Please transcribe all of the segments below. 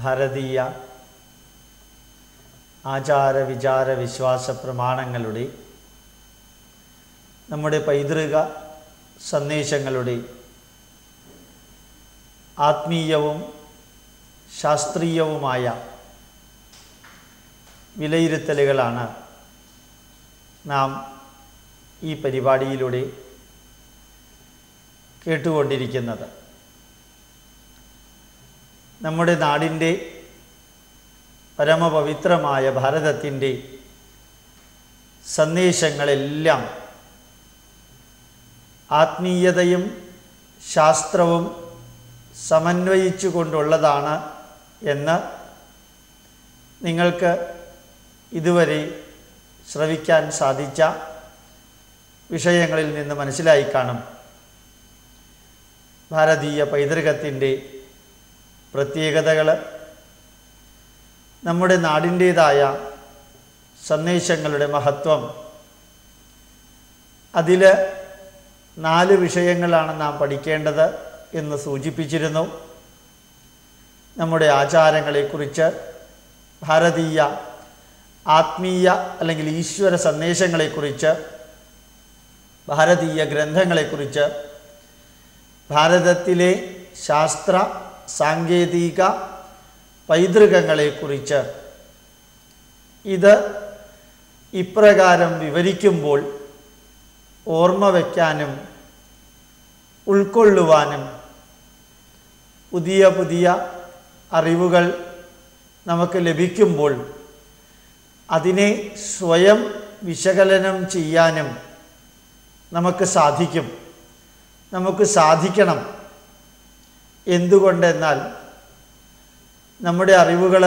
ഭാരതീയ ആചാര വിചാര വിശ്വാസ പ്രമാണങ്ങളുടെ നമ്മുടെ പൈതൃക സന്ദേശങ്ങളുടെ ആത്മീയവും ശാസ്ത്രീയവുമായ വിലയിരുത്തലുകളാണ് നാം ഈ പരിപാടിയിലൂടെ കേട്ടുകൊണ്ടിരിക്കുന്നത്. നമ്മുടെ നാടിന്റെ പരമപവിത്രമായ ഭാരതത്തിന്റെ സന്ദേശങ്ങളെല്ലാം ആത്മീയതയും ശാസ്ത്രവും സമന്വയിച്ചു കൊണ്ടുള്ളതാണ് എന്ന് നിങ്ങൾക്ക് ഇതുവരെ ശ്രവിക്കാൻ സാധിച്ച വിഷയങ്ങളിൽ നിന്ന് മനസ്സിലായി കാണും. ഭാരതീയ പൈതൃകത്തിന്റെ പ്രത്യേകതകൾ നമ്മുടെ നാടിന്റേതായ സന്ദേശങ്ങളുടെ മഹത്വം. അതിൽ നാല് വിഷയങ്ങളാണ് നാം പഠിക്കേണ്ടത് എന്ന് സൂചിപ്പിച്ചിരുന്നു. നമ്മുടെ ആചാരങ്ങളെക്കുറിച്ച് ഭാരതീയ ആത്മീയ അല്ലെങ്കിൽ ഈശ്വര സന്ദേശങ്ങളെക്കുറിച്ച് ഭാരതീയ ഗ്രന്ഥങ്ങളെക്കുറിച്ച് ഭാരതത്തിലെ ശാസ്ത്ര സാങ്കേതിക പൈതൃകങ്ങളെക്കുറിച്ച് ഇത് ഇപ്രകാരം വിവരിക്കുമ്പോൾ ഓർമ്മ വയ്ക്കാനും ഉൾക്കൊള്ളുവാനും പുതിയ പുതിയ അറിവുകൾ നമുക്ക് ലഭിക്കുമ്പോൾ അതിനെ സ്വയം വിശകലനം ചെയ്യാനും നമുക്ക് സാധിക്കും. നമുക്ക് സാധിക്കണം. എന്തുകൊണ്ടെന്നാൽ നമ്മുടെ അറിവുകൾ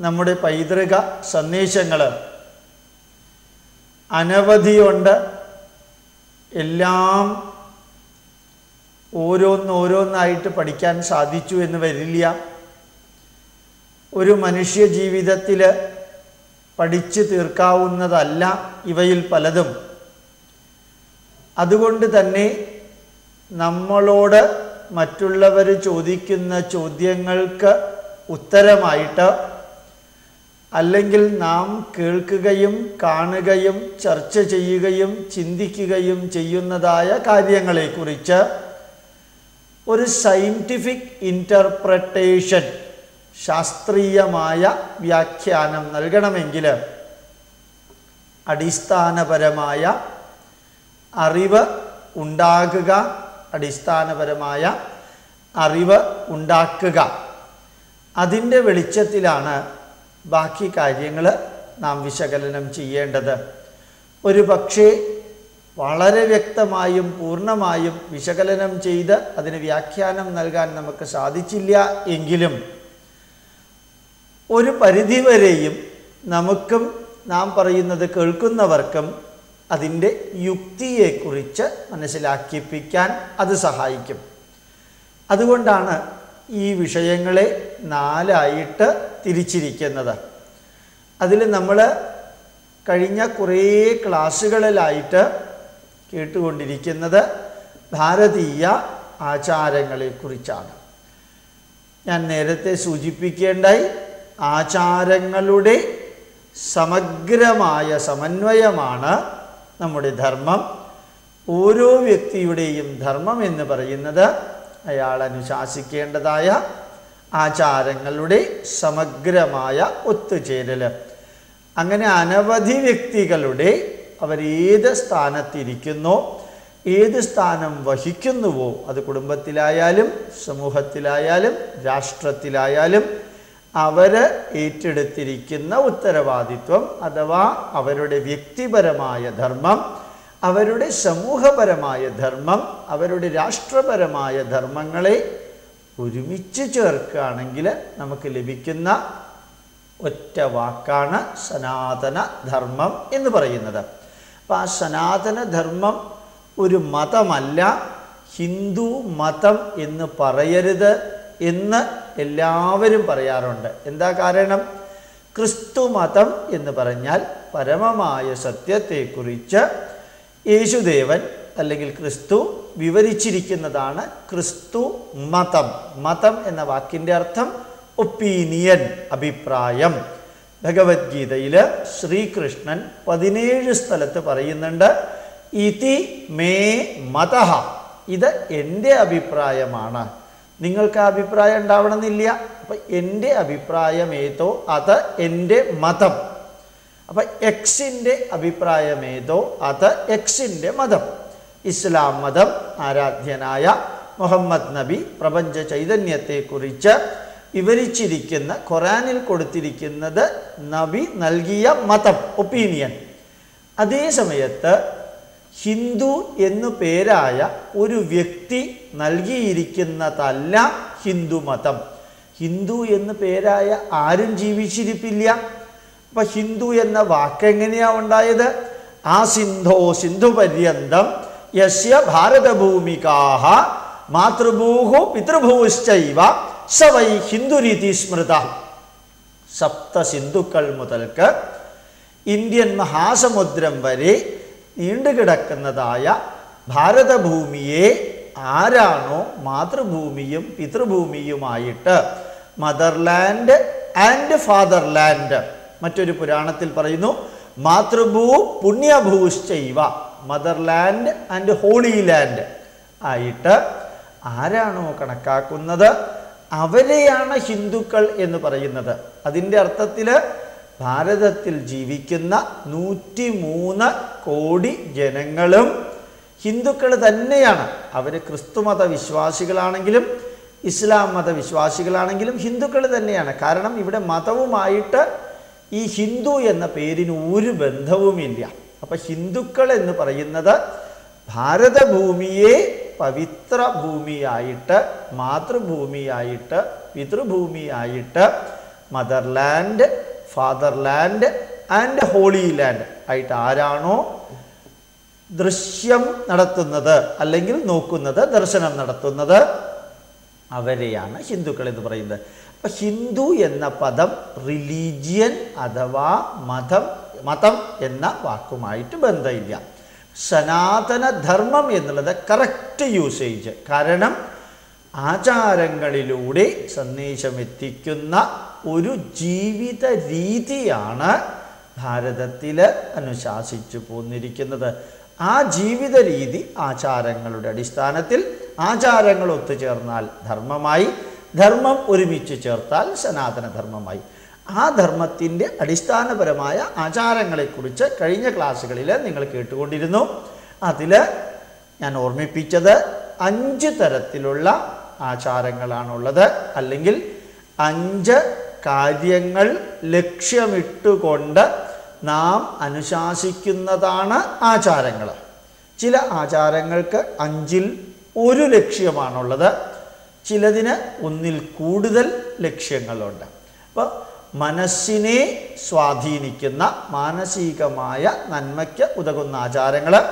നമ്മുടെ പൈതൃക സന്ദേശങ്ങൾ അനവധിയുണ്ട് എല്ലാം ഓരോന്നോരോന്നായിട്ട് പഠിക്കാൻ സാധിച്ചു എന്ന് വരില്ല. ഒരു മനുഷ്യ ജീവിതത്തിൽ പഠിച്ചു തീർക്കാവുന്നതല്ല ഇവയിൽ പലതും. അതുകൊണ്ട് തന്നെ നമ്മളോട് മറ്റുള്ളവർ ചോദിക്കുന്ന ചോദ്യങ്ങൾക്ക് ഉത്തരമായിട്ട് അല്ലെങ്കിൽ നാം കേൾക്കുകയും കാണുകയും ചർച്ച ചെയ്യുകയും ചിന്തിക്കുകയും ചെയ്യുന്നതായ കാര്യങ്ങളെക്കുറിച്ച് ഒരു സയന്റിഫിക് ഇന്റർപ്രട്ടേഷൻ ശാസ്ത്രീയമായ വ്യാഖ്യാനം നൽകണമെങ്കിൽ അടിസ്ഥാനപരമായ അറിവ് ഉണ്ടാകുക അടിസ്ഥാനപരമായ അറിവ് ഉണ്ടാക്കുക. അതിന്റെ വെളിച്ചത്തിലാണ് ബാക്കി കാര്യങ്ങൾ നാം വിശകലനം ചെയ്യേണ്ടത്. ഒരു പക്ഷേ വളരെ വ്യക്തമായും പൂർണമായും വിശകലനം ചെയ്ത് അതിന് വ്യാഖ്യാനം നൽകാൻ നമുക്ക് സാധിച്ചില്ല എങ്കിലും ഒരു പരിധിവരെയും നമുക്കും നാം പറയുന്നത് കേൾക്കുന്നവർക്കും അതിന്റെ യുക്തിയെക്കുറിച്ച് മനസ്സിലാക്കിപ്പിക്കാൻ അത് സഹായിക്കും. അതുകൊണ്ടാണ് ഈ വിഷയങ്ങളെ നാലായിട്ട് തിരിച്ചിരിക്കുന്നത്. അതിൽ നമ്മൾ കഴിഞ്ഞ കുറേ ക്ലാസ്സുകളിലായിട്ട് കേട്ടുകൊണ്ടിരിക്കുന്നത് ഭാരതീയ ആചാരങ്ങളെക്കുറിച്ചാണ്. ഞാൻ നേരത്തെ സൂചിപ്പിക്കേണ്ടായി ആചാരങ്ങളുടെ സമഗ്രമായ സമന്വയമാണ് നമ്മുടെ ധർമ്മം. ഓരോ വ്യക്തിയുടെയും ധർമ്മം എന്ന് പറയുന്നത് അയാൾ അനുശാസിക്കേണ്ടതായ ആചാരങ്ങളുടെ സമഗ്രമായ ഒത്തുചേരൽ അങ്ങനെ അനവധി വ്യക്തികളുടെ അവരേത് സ്ഥാനത്തിരിക്കുന്നു ഏത് സ്ഥാനം വഹിക്കുന്നുവോ അത് കുടുംബത്തിലായാലും സമൂഹത്തിലായാലും രാഷ്ട്രത്തിലായാലും അവർ ഏറ്റെടുത്തിരിക്കുന്ന ഉത്തരവാദിത്വം അഥവാ അവരുടെ വ്യക്തിപരമായ ധർമ്മം അവരുടെ സമൂഹപരമായ ധർമ്മം അവരുടെ രാഷ്ട്രപരമായ ധർമ്മങ്ങളെ ഒരുമിച്ച് ചേർക്കുകയാണെങ്കിൽ നമുക്ക് ലഭിക്കുന്ന ഒറ്റ വാക്കാണ് സനാതന ധർമ്മം എന്ന് പറയുന്നത്. അപ്പം ആ സനാതന ധർമ്മം ഒരു മതമല്ല ഹിന്ദു മതം എന്ന് പറയരുത് എന്ന് എല്ലാവരും പറയാറുണ്ട്. എന്താ കാരണം? ക്രിസ്തു മതം എന്ന് പറഞ്ഞാൽ പരമമായ സത്യത്തെക്കുറിച്ച് യേശുദേവൻ അല്ലെങ്കിൽ ക്രിസ്തു വിവരിച്ചിരിക്കുന്നതാണ് ക്രിസ്തു മതം. മതം എന്ന വാക്കിന്റെ അർത്ഥം ഒപ്പീനിയൻ അഭിപ്രായം. ഭഗവത്ഗീതയിൽ ശ്രീകൃഷ്ണൻ പതിനേഴ് സ്ഥലത്ത് പറയുന്നുണ്ട് ഇതി മേ മത. ഇത് എന്റെ അഭിപ്രായമാണ്. നിങ്ങൾക്ക് അഭിപ്രായം ഉണ്ടാവണമെന്നില്ല. അപ്പം എന്റെ അഭിപ്രായമേതോ അത് എന്റെ മതം. അപ്പം എക്സിന്റെ അഭിപ്രായമേതോ അത് എക്സിന്റെ മതം. ഇസ്ലാം മതം ആരാധ്യനായ മുഹമ്മദ് നബി പ്രപഞ്ച ചൈതന്യത്തെക്കുറിച്ച് വിവരിച്ചിരിക്കുന്ന ഖുറാനിൽ കൊടുത്തിരിക്കുന്നത് നബി നൽകിയ മതം ഒപ്പീനിയൻ. അതേ സമയത്ത് ഹിന്ദു എന്നു പേരായ ഒരു വ്യക്തി നൽകിയിരിക്കുന്നതല്ല ഹിന്ദു മതം. ഹിന്ദു എന്ന് പേരായ ആരും ജീവിച്ചിരിപ്പില്ല. അപ്പൊ ഹിന്ദു എന്ന വാക്ക് എങ്ങനെയാ ഉണ്ടായത്? ആ സിന്ധോ സിന്ധു പര്യന്തം യസ്യ ഭാരതഭൂമികാഹ മാതൃഭൂഹു പിതൃഭൂശ്ചൈവ സവൈ വൈ ഹിന്ദുരീതി സ്മൃത. സപ്ത സിന്ധുക്കൾ മുതൽക്ക് ഇന്ത്യൻ മഹാസമുദ്രം വരെ നീണ്ടുകിടക്കുന്നതായ ഭാരതഭൂമിയെ ആരാണോ മാതൃഭൂമിയും പിതൃഭൂമിയുമായിട്ട്. മദർലാൻഡ് ആൻഡ് ഫാദർലാൻഡ് മറ്റൊരു പുരാണത്തിൽ പറയുന്നു മാതൃഭൂ പുണ്യഭൂശ്ചൈവ മദർലാൻഡ് ആൻഡ് ഹോളി ലാൻഡ് ആയിട്ട് ആരാണോ കണക്കാക്കുന്നത്? അവരെയാണ് ഹിന്ദുക്കൾ എന്ന് പറയുന്നത്. അതിന്റെ അർത്ഥത്തിൽ ഭാരതത്തിൽ ജീവിക്കുന്ന നൂറ്റി മൂന്ന് കോടി ജനങ്ങളും ഹിന്ദുക്കൾ തന്നെയാണ്. അവർ ക്രിസ്തുമത വിശ്വാസികളാണെങ്കിലും ഇസ്ലാം മത വിശ്വാസികളാണെങ്കിലും ഹിന്ദുക്കൾ തന്നെയാണ്. കാരണം ഇവിടെ മതവുമായിട്ട് ഈ ഹിന്ദു എന്ന പേരിന് ഒരു ബന്ധവുമില്ല. അപ്പം ഹിന്ദുക്കൾ എന്ന് പറയുന്നത് ഭാരതഭൂമിയെ പവിത്ര ഭൂമിയായിട്ട് മാതൃഭൂമിയായിട്ട് പിതൃഭൂമിയായിട്ട് motherland fatherland and holy land ആയിട്ട് ആരാണോ ദൃശ്യം നടത്തുന്നത് അല്ലെങ്കിൽ നോക്കുന്നത് ദർശനം നടത്തുന്നത് അവരെയാണ് ഹിന്ദുക്കൾ എന്ന് പറയുന്നത്. അപ്പൊ ഹിന്ദു എന്ന പദം റിലീജിയൻ അഥവാ മതം മതം എന്ന വാക്കുമായിട്ട് ബന്ധമില്ല. സനാതനധർമ്മം എന്നുള്ളത് കറക്റ്റ് യൂസേജ് കാരണം ആചാരങ്ങളിലൂടെ സന്ദേശം എത്തിക്കുന്ന ഒരു ജീവിത രീതിയാണ് ഭാരതത്തിൽ അനുശാസിച്ചു പോന്നിരിക്കുന്നത്. ആ ജീവിത രീതി ആചാരങ്ങളുടെ അടിസ്ഥാനത്തിൽ ആചാരങ്ങൾ ഒത്തുചേർന്നാൽ ധർമ്മമായി ധർമ്മം ഒരുമിച്ച് ചേർത്താൽ സനാതനധർമ്മമായി. ആ ധർമ്മത്തിന്റെ അടിസ്ഥാനപരമായ ആചാരങ്ങളെക്കുറിച്ച് കഴിഞ്ഞ ക്ലാസ്സുകളിൽ നിങ്ങൾ കേട്ടുകൊണ്ടിരുന്നു. അതിൽ ഞാൻ ഓർമ്മിപ്പിച്ചത് അഞ്ച് തരത്തിലുള്ള ആചാരങ്ങളാണുള്ളത്. അല്ലെങ്കിൽ അഞ്ച് കാര്യങ്ങൾ ലക്ഷ്യമിട്ടുകൊണ്ട് നാം അനുശാസിക്കുന്നതാണ് ആചാരങ്ങൾ. ചില ആചാരങ്ങൾക്ക് അഞ്ചിൽ ഒരു ലക്ഷ്യമാണുള്ളത്. ചിലതിന് ഒന്നിൽ കൂടുതൽ ലക്ഷ്യങ്ങളുണ്ട്. അപ്പോൾ മനസ്സിനെ സ്വാധീനിക്കുന്ന മാനസികമായ നന്മയ്ക്ക് ഉതകുന്ന ആചാരങ്ങൾ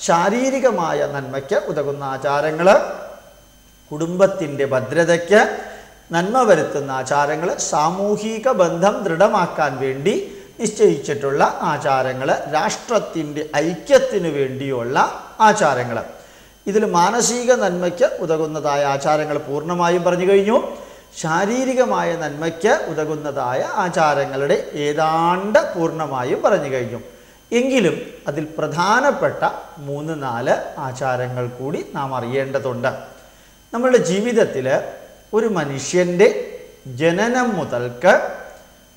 ശാരീരികമായ നന്മയ്ക്ക് ഉതകുന്ന ആചാരങ്ങൾ കുടുംബത്തിന്റെ ഭദ്രതയ്ക്ക് നന്മ വരുത്തുന്ന ആചാരങ്ങൾ സാമൂഹിക ബന്ധം ദൃഢമാക്കാൻ വേണ്ടി നിശ്ചയിച്ചിട്ടുള്ള ആചാരങ്ങൾ രാഷ്ട്രത്തിന്റെ ഐക്യത്തിന് വേണ്ടിയുള്ള ആചാരങ്ങൾ ഇതിൽ മാനസിക നന്മയ്ക്ക് ഉതകുന്നതായ ആചാരങ്ങൾ പൂർണമായും പറഞ്ഞു കഴിഞ്ഞു. ശാരീരികമായ നന്മയ്ക്ക് ഉതകുന്നതായ ആചാരങ്ങളുടെ ഏതാണ്ട് പൂർണമായും പറഞ്ഞു കഴിഞ്ഞു. എങ്കിലും അതിൽ പ്രധാനപ്പെട്ട മൂന്ന് നാല് ആചാരങ്ങൾ കൂടി നാം അറിയേണ്ടതുണ്ട്. നമ്മളുടെ ജീവിതത്തിൽ ഒരു മനുഷ്യന്റെ ജനനം മുതൽക്ക്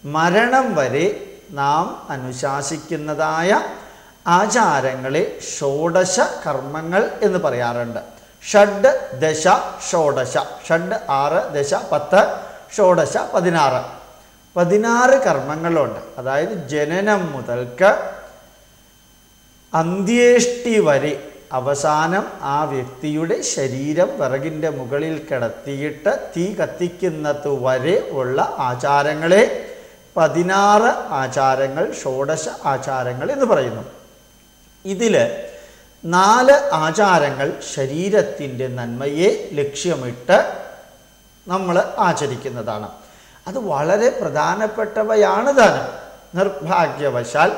മരണം വരെ നാം അനുശാസിക്കുന്നതായ ആചാരങ്ങളെ ഷോഡശ കർമ്മങ്ങൾ എന്ന് പറയാറുണ്ട്. ഷഡ് ദശ ഷോഡശ. ഷഡ് ആറ് ദശ പത്ത് ഷോഡശ പതിനാറ്. പതിനാറ് കർമ്മങ്ങളുണ്ട്. അതായത് ജനനം മുതൽക്ക് അന്ത്യേഷ്ടി വരെ അവസാനം ആ വ്യക്തിയുടെ ശരീരം വിറകിന്റെ മുകളിൽ കിടത്തിയിട്ട് തീ കത്തിക്കുന്നത് വരെ ഉള്ള ആചാരങ്ങളെ പതിനാറ് ആചാരങ്ങൾ ഷോഡശ ആചാരങ്ങൾ എന്ന് പറയുന്നു. ഇതിൽ നാല് ആചാരങ്ങൾ ശരീരത്തിന്റെ നന്മയെ ലക്ഷ്യമിട്ട് നമ്മൾ ആചരിക്കുന്നതാണ്. അത് വളരെ പ്രധാനപ്പെട്ടവയാണ് താനും നിർഭാഗ്യവശാൽ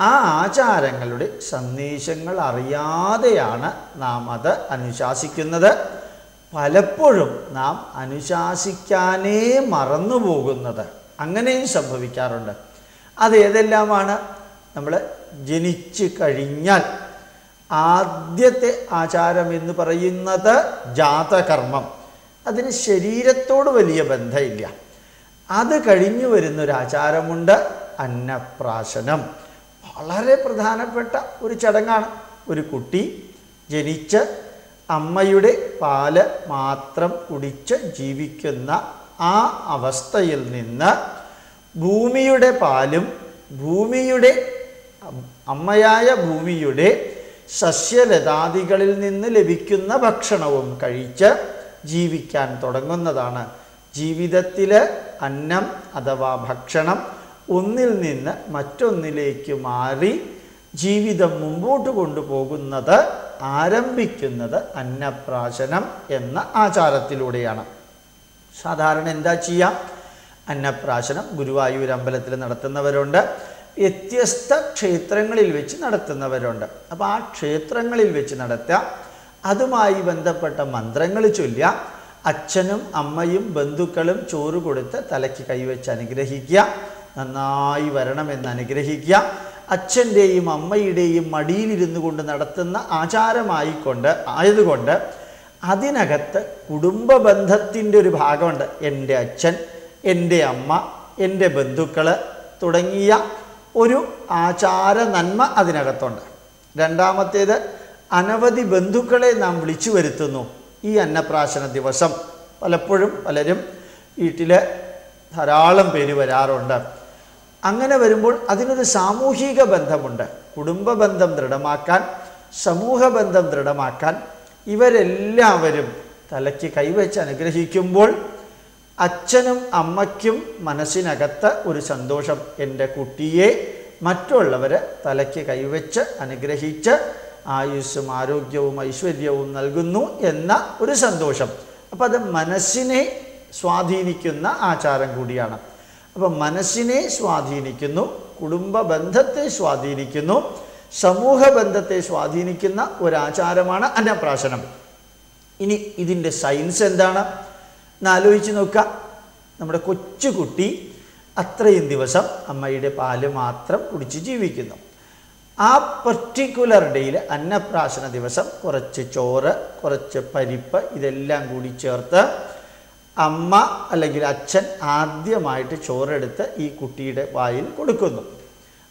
ആ ആചാരങ്ങളുടെ സന്ദേശങ്ങൾ അറിയാതെയാണ് നാം അത് അനുശാസിക്കുന്നത്. പലപ്പോഴും നാം അനുശാസിക്കാനേ മറന്നു പോകുന്നത് അങ്ങനെയും സംഭവിക്കാറുണ്ട്. അത് ഏതെല്ലാമാണ്? നമ്മൾ ജനിച്ചു കഴിഞ്ഞാൽ ആദ്യത്തെ ആചാരം എന്ന് പറയുന്നത് ജാതകർമ്മം. അതിന് ശരീരത്തോട് വലിയ ബന്ധമില്ല. അത് കഴിഞ്ഞു വരുന്നൊരാചാരമുണ്ട് അന്നപ്രാശനം. വളരെ പ്രധാനപ്പെട്ട ഒരു ചടങ്ങാണ്. ഒരു കുട്ടി ജനിച്ച് അമ്മയുടെ പാൽ മാത്രം കുടിച്ച് ജീവിക്കുന്ന ആ അവസ്ഥയിൽ നിന്ന് ഭൂമിയുടെ പാലും ഭൂമിയുടെ അമ്മയായ ഭൂമിയുടെ സസ്യലതാദികളിൽ നിന്ന് ലഭിക്കുന്ന ഭക്ഷണവും കഴിച്ച് ജീവിക്കാൻ തുടങ്ങുന്നതാണ്. ജീവിതത്തിൽ അന്നം അഥവാ ഭക്ഷണം ഒന്നിൽ നിന്ന് മറ്റൊന്നിലേക്ക് മാറി ജീവിതം മുമ്പോട്ട് കൊണ്ടുപോകുന്നത് ആരംഭിക്കുന്നത് അന്നപ്രാശനം എന്ന ആചാരത്തിലൂടെയാണ്. സാധാരണ എന്താ ചെയ്യാം? അന്നപ്രാശനം ഗുരുവായൂർ അമ്പലത്തിൽ നടത്തുന്നവരുണ്ട് വ്യത്യസ്ത ക്ഷേത്രങ്ങളിൽ വെച്ച് നടത്തുന്നവരുണ്ട്. അപ്പോൾ ആ ക്ഷേത്രങ്ങളിൽ വെച്ച് നടത്താം. അതുമായി ബന്ധപ്പെട്ട മന്ത്രങ്ങൾ ചൊല്ലുക. അച്ഛനും അമ്മയും ബന്ധുക്കളും ചോറ് കൊടുത്ത് തലയ്ക്ക് കൈവച്ച് അനുഗ്രഹിക്കുക. നന്നായി വരണമെന്ന് അനുഗ്രഹിക്കുക. അച്ഛന്റെയും അമ്മയുടെയും മടിയിലിരുന്നു കൊണ്ട് നടത്തുന്ന ആചാരമായിക്കൊണ്ട് ആയതുകൊണ്ട് അതിനകത്ത് കുടുംബ ബന്ധത്തിന്റെ ഒരു ഭാഗമുണ്ട്. എന്റെ അച്ഛൻ എന്റെ അമ്മ എന്റെ ബന്ധുക്കൾ തുടങ്ങിയ ഒരു ആചാര നന്മ അതിനകത്തുണ്ട്. രണ്ടാമത്തേത് അനവധി ബന്ധുക്കളെ നാം വിളിച്ചു വരുത്തുന്നു ഈ അന്നപ്രാശന ദിവസം. പലപ്പോഴും പലരും വീട്ടിൽ ധാരാളം പേര് വരാറുണ്ട്. അങ്ങനെ വരുമ്പോൾ അതിനൊരു സാമൂഹിക ബന്ധമുണ്ട്. കുടുംബ ബന്ധം ദൃഢമാക്കാൻ സമൂഹ ബന്ധം ദൃഢമാക്കാൻ ഇവരെല്ലാവരും തലയ്ക്ക് കൈവച്ച് അനുഗ്രഹിക്കുമ്പോൾ അച്ഛനും അമ്മയ്ക്കും മനസ്സിനകത്ത് ഒരു സന്തോഷം. എന്റെ കുട്ടിയെ മറ്റുള്ളവർ തലയ്ക്ക് കൈവച്ച് അനുഗ്രഹിച്ച് ആയുസ്സും ആരോഗ്യവും ഐശ്വര്യവും നൽകുന്നു എന്ന ഒരു സന്തോഷം. അപ്പം അത് മനസ്സിനെ സ്വാധീനിക്കുന്ന ആചാരം കൂടിയാണ്. അപ്പം മനസ്സിനെ സ്വാധീനിക്കുന്നു കുടുംബ ബന്ധത്തെ സ്വാധീനിക്കുന്നു സമൂഹ ബന്ധത്തെ സ്വാധീനിക്കുന്ന ഒരാചാരമാണ് അന്നപ്രാശനം. ഇനി ഇതിന്റെ സയൻസ് എന്താണ്? എന്നാലോചിച്ച് നോക്കുക. നമ്മുടെ കൊച്ചുകുട്ടി അത്രയും ദിവസം അമ്മയുടെ പാൽ മാത്രം കുടിച്ച് ജീവിക്കുന്നു. ആ പെർട്ടിക്കുലർ ഡേയിൽ അന്നപ്രാശന ദിവസം കുറച്ച് ചോറ് കുറച്ച് പരിപ്പ് ഇതെല്ലാം കൂടി ചേർത്ത് അമ്മ അല്ലെങ്കിൽ അച്ഛൻ ആദ്യമായിട്ട് ചോറെടുത്ത് ഈ കുട്ടിയുടെ വായിൽ കൊടുക്കുന്നു.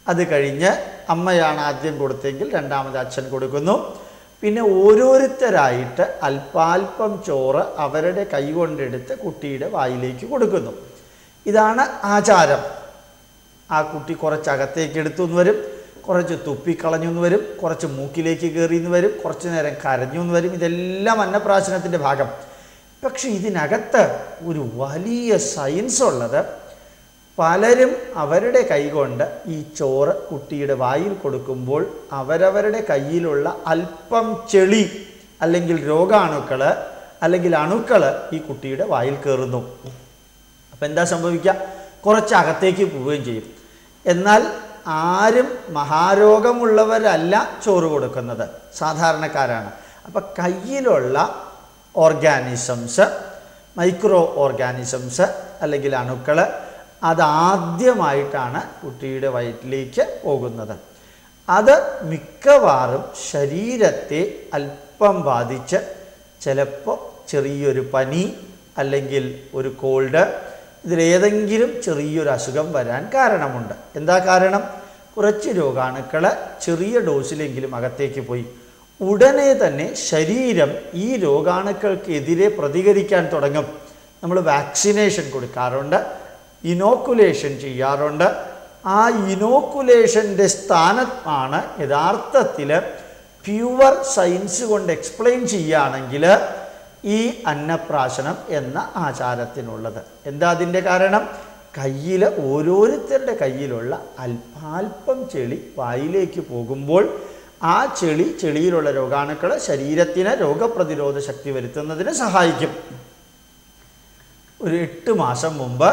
അത് കഴിഞ്ഞ് അമ്മയാണ് ആദ്യം കൊടുത്തെങ്കിൽ രണ്ടാമത് അച്ഛൻ കൊടുക്കുന്നു. പിന്നെ ഓരോരുത്തരായിട്ട് അല്പാൽപ്പം ചോറ് അവരുടെ കൈകൊണ്ടെടുത്ത് കുട്ടിയുടെ വായിലേക്ക് കൊടുക്കുന്നു. ഇതാണ് ആചാരം. ആ കുട്ടി കുറച്ച് അകത്തേക്ക് എടുത്തു എന്ന് വരും കുറച്ച് തുപ്പിക്കളഞ്ഞു എന്ന് വരും കുറച്ച് മൂക്കിലേക്ക് കയറി എന്ന് വരും കുറച്ച് നേരം കരഞ്ഞു എന്ന് വരും. ഇതെല്ലാം അന്നപ്രാശനത്തിന്റെ ഭാഗം. പക്ഷെ ഇതിനകത്ത് ഒരു വലിയ സയൻസ് ഉള്ളത്. പലരും അവരുടെ കൈകൊണ്ട് ഈ ചോറ് കുട്ടിയുടെ വായിൽ കൊടുക്കുമ്പോൾ അവരവരുടെ കയ്യിലുള്ള അല്പം ചെളി അല്ലെങ്കിൽ രോഗാണുക്കൾ അല്ലെങ്കിൽ അണുക്കൾ ഈ കുട്ടിയുടെ വായിൽ കയറുന്നു. അപ്പം എന്താ സംഭവിക്കുക? കുറച്ച് അകത്തേക്ക് പോവുകയും ചെയ്യും. എന്നാൽ ആരും മഹാരോഗമുള്ളവരല്ല ചോറ് കൊടുക്കുന്നത്. സാധാരണക്കാരാണ്. അപ്പം കയ്യിലുള്ള ഓർഗാനിസംസ് മൈക്രോ ഓർഗാനിസംസ് അല്ലെങ്കിൽ അണുക്കൾ അതാദ്യമായിട്ടാണ് കുട്ടിയുടെ വയറ്റിലേക്ക് പോകുന്നത്. അത് മിക്കവാറും ശരീരത്തെ അല്പം ബാധിച്ച് ചിലപ്പോൾ ചെറിയൊരു പനി അല്ലെങ്കിൽ ഒരു കോൾഡ് ഇതിലേതെങ്കിലും ചെറിയൊരു അസുഖം വരാൻ കാരണമുണ്ട്. എന്താ കാരണം? കുറച്ച് രോഗാണുക്കൾ ചെറിയ ഡോസിലെങ്കിലും അകത്തേക്ക് പോയി. ഉടനെ തന്നെ ശരീരം ഈ രോഗാണുക്കൾക്കെതിരെ പ്രതികരിക്കാൻ തുടങ്ങും. നമ്മൾ വാക്സിനേഷൻ കൊടുക്കാറുണ്ട് ഇനോക്കുലേഷൻ ചെയ്യാറുണ്ട്. ആ ഇനോക്കുലേഷന്റെ സ്ഥാനമാണ് യഥാർത്ഥത്തിൽ പ്യുവർ സയൻസ് കൊണ്ട് എക്സ്പ്ലെയിൻ ചെയ്യുകയാണെങ്കിൽ ഈ അന്നപ്രാശനം എന്ന ആചാരത്തിനുള്ളത്. എന്താ അതിന്റെ കാരണം? കയ്യിൽ ഓരോരുത്തരുടെ കയ്യിലുള്ള അല്പാൽപ്പം ചെളി വായിലേക്ക് പോകുമ്പോൾ ആ ചെളി ചെളിയിലുള്ള രോഗാണുക്കൾ ശരീരത്തിന് രോഗപ്രതിരോധ ശക്തി വരുത്തുന്നതിന് സഹായിക്കും. ഒരു എട്ട് മാസം മുമ്പ്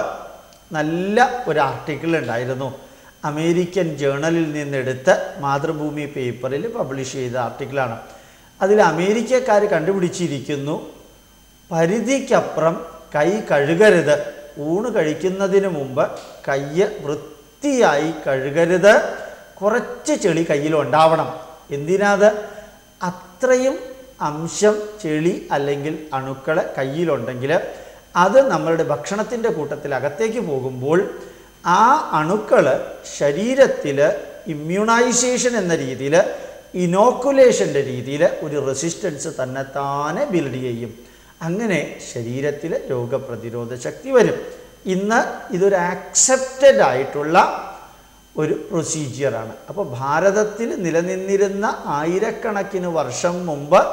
നല്ല ഒരു ആർട്ടിക്കിൾ ഉണ്ടായിരുന്നു. അമേരിക്കൻ ജേണലിൽ നിന്നെടുത്ത് മാതൃഭൂമി പേപ്പറിൽ പബ്ലിഷ് ചെയ്ത ആർട്ടിക്കിളാണ് അതിൽ അമേരിക്കക്കാർ കണ്ടുപിടിച്ചിരിക്കുന്നു പരിധിക്കപ്പുറം കൈ കഴുകരുത് ഊണ് കഴിക്കുന്നതിന് മുമ്പ് കയ്യ് വൃത്തിയായി കഴുകരുത് കുറച്ച് ചെളി കയ്യിലുണ്ടാവണം. എന്തിനാത്? അത്രയും അംശം ചെളി അല്ലെങ്കിൽ അണുക്കൾ കയ്യിലുണ്ടെങ്കിൽ അത് നമ്മളുടെ ഭക്ഷണത്തിന്റെ കൂട്ടത്തിൽ അകത്തേക്ക് പോകുമ്പോൾ ആ അണുക്കൾ ശരീരത്തിൽ ഇമ്മ്യൂണൈസേഷൻ എന്ന രീതിയിൽ ഇനോക്കുലേഷന്റെ രീതിയിൽ ഒരു റെസിസ്റ്റൻസ് തന്നെ താനെ ബിൽഡ് ചെയ്യും. അങ്ങനെ ശരീരത്തിൽ രോഗപ്രതിരോധ ശക്തി വരും. ഇന്ന് ഇതൊരു ആക്സെപ്റ്റഡ് ആയിട്ടുള്ള ഒരു പ്രൊസീജിയറാണ് അപ്പോൾ ഭാരതത്തിൽ നിലനിന്നിരുന്ന ആയിരക്കണക്കിന് വർഷം മുമ്പ്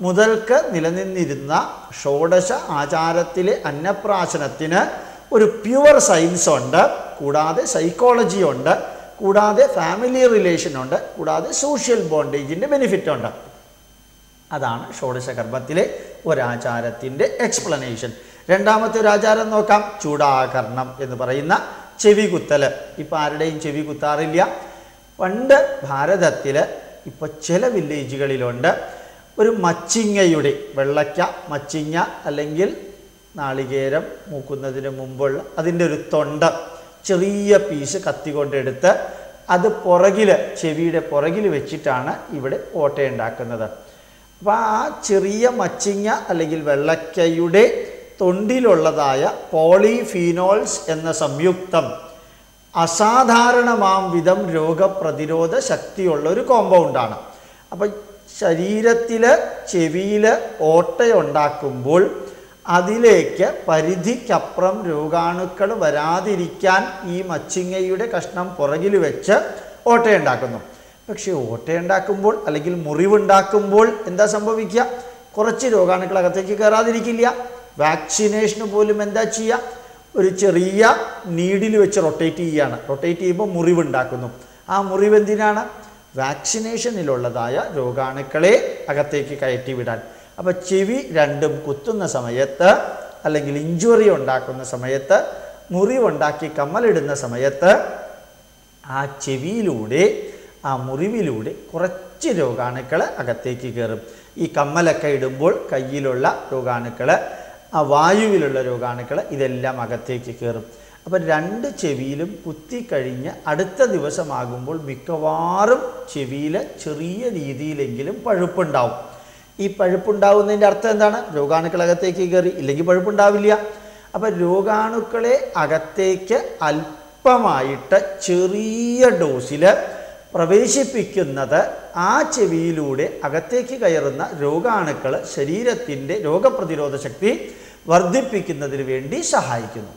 മുതൽക്ക് നിലനിന്നിരുന്ന ഷോഡശ ആചാരത്തിലെ അന്നപ്രാശനത്തിന് ഒരു പ്യുവർ സയൻസ് ഉണ്ട്. കൂടാതെ സൈക്കോളജി ഉണ്ട്. കൂടാതെ ഫാമിലി റിലേഷൻ ഉണ്ട്. കൂടാതെ സോഷ്യൽ ബോണ്ടേജിന്റെ ബെനിഫിറ്റ് ഉണ്ട്. അതാണ് ഷോഡശ ഷോഡശകർമ്മത്തിലെ ഒരാചാരത്തിന്റെ എക്സ്പ്ലനേഷൻ രണ്ടാമത്തെ ഒരു ആചാരം നോക്കാം. ചൂടാകർണം എന്ന് പറയുന്ന ചെവി കുത്തൽ ഇപ്പം ആരുടെയും ചെവി കുത്താറില്ല പണ്ട് ഭാരതത്തിൽ ഇപ്പോൾ ചില വില്ലേജുകളിലുണ്ട്. ഒരു മച്ചിങ്ങയുടെ വെള്ളയ്ക്ക മച്ചിങ്ങ അല്ലെങ്കിൽ നാളികേരം മൂക്കുന്നതിന് മുമ്പുള്ള അതിന്റെ ഒരു തൊണ്ട ചെറിയ പീസ് കത്തി കൊണ്ടെടുത്ത് അത് പുറകിൽ ചെവിയുടെ പുറകിൽ വെച്ചിട്ടാണ് ഇവിടെ ഓട്ടയുണ്ടാക്കുന്നത്. അപ്പോൾ ആ ചെറിയ മച്ചിങ്ങ അല്ലെങ്കിൽ വെള്ളക്കയുടെ തൊണ്ടിലുള്ളതായ പോളിഫീനോൾസ് എന്ന സംയുക്തം അസാധാരണമാം വിധം രോഗപ്രതിരോധ ശക്തിയുള്ള ഒരു കോമ്പൗണ്ടാണ്. അപ്പം ശരീരത്തിൽ ചെവിയിൽ ഓട്ടയുണ്ടാക്കുമ്പോൾ അതിലേക്ക് പരിധിക്കപ്പുറം രോഗാണുക്കൾ വരാതിരിക്കാൻ ഈ മച്ചിങ്ങയുടെ കഷ്ണം പുറകിൽ വെച്ച് ഓട്ടയുണ്ടാക്കുന്നു. പക്ഷേ ഓട്ടയുണ്ടാക്കുമ്പോൾ അല്ലെങ്കിൽ മുറിവുണ്ടാക്കുമ്പോൾ എന്താ സംഭവിക്കുക? കുറച്ച് രോഗാണുക്കൾ അകത്തേക്ക് കയറാതിരിക്കില്ല. വാക്സിനേഷന് പോലും എന്താ ചെയ്യുക ഒരു ചെറിയ നീഡിൽ വെച്ച് റൊട്ടേറ്റ് ചെയ്യുകയാണ് റൊട്ടേറ്റ് ചെയ്യുമ്പോൾ മുറിവുണ്ടാക്കുന്നു ആ മുറിവ് എന്തിനാണ്? വാക്സിനേഷനിലുള്ളതായ രോഗാണുക്കളെ അകത്തേക്ക് കയറ്റി വിടാൻ. അപ്പോൾ ചെവി രണ്ടും കുത്തുന്ന സമയത്ത് അല്ലെങ്കിൽ ഇഞ്ചുറി ഉണ്ടാക്കുന്ന സമയത്ത് മുറിവുണ്ടാക്കി കമ്മലിടുന്ന സമയത്ത് ആ ചെവിയിലൂടെ ആ മുറിവിലൂടെ കുറച്ച് രോഗാണുക്കൾ അകത്തേക്ക് കയറും. ഈ കമ്മലൊക്കെ ഇടുമ്പോൾ കയ്യിലുള്ള രോഗാണുക്കൾ ആ വായുവിലുള്ള രോഗാണുക്കൾ ഇതെല്ലാം അകത്തേക്ക് കയറും. അപ്പം രണ്ട് ചെവിയിലും കുത്തിക്കഴിഞ്ഞ് അടുത്ത ദിവസമാകുമ്പോൾ മിക്കവാറും ചെവിയിൽ ചെറിയ രീതിയിലെങ്കിലും പഴുപ്പുണ്ടാവും. ഈ പഴുപ്പുണ്ടാവുന്നതിന്റെ അർത്ഥം എന്താണ്? രോഗാണുക്കൾ അകത്തേക്ക് കയറി ഇല്ലെങ്കിൽ പഴുപ്പുണ്ടാവില്ല. അപ്പം രോഗാണുക്കളെ അകത്തേക്ക് അല്പമായിട്ട് ചെറിയ ഡോസിൽ പ്രവേശിപ്പിക്കുന്നത് ആ ചെവിയിലൂടെ അകത്തേക്ക് കയറുന്ന രോഗാണുക്കൾ ശരീരത്തിന്റെ രോഗപ്രതിരോധ ശക്തി വർദ്ധിപ്പിക്കുന്നതിന് വേണ്ടി സഹായിക്കുന്നു.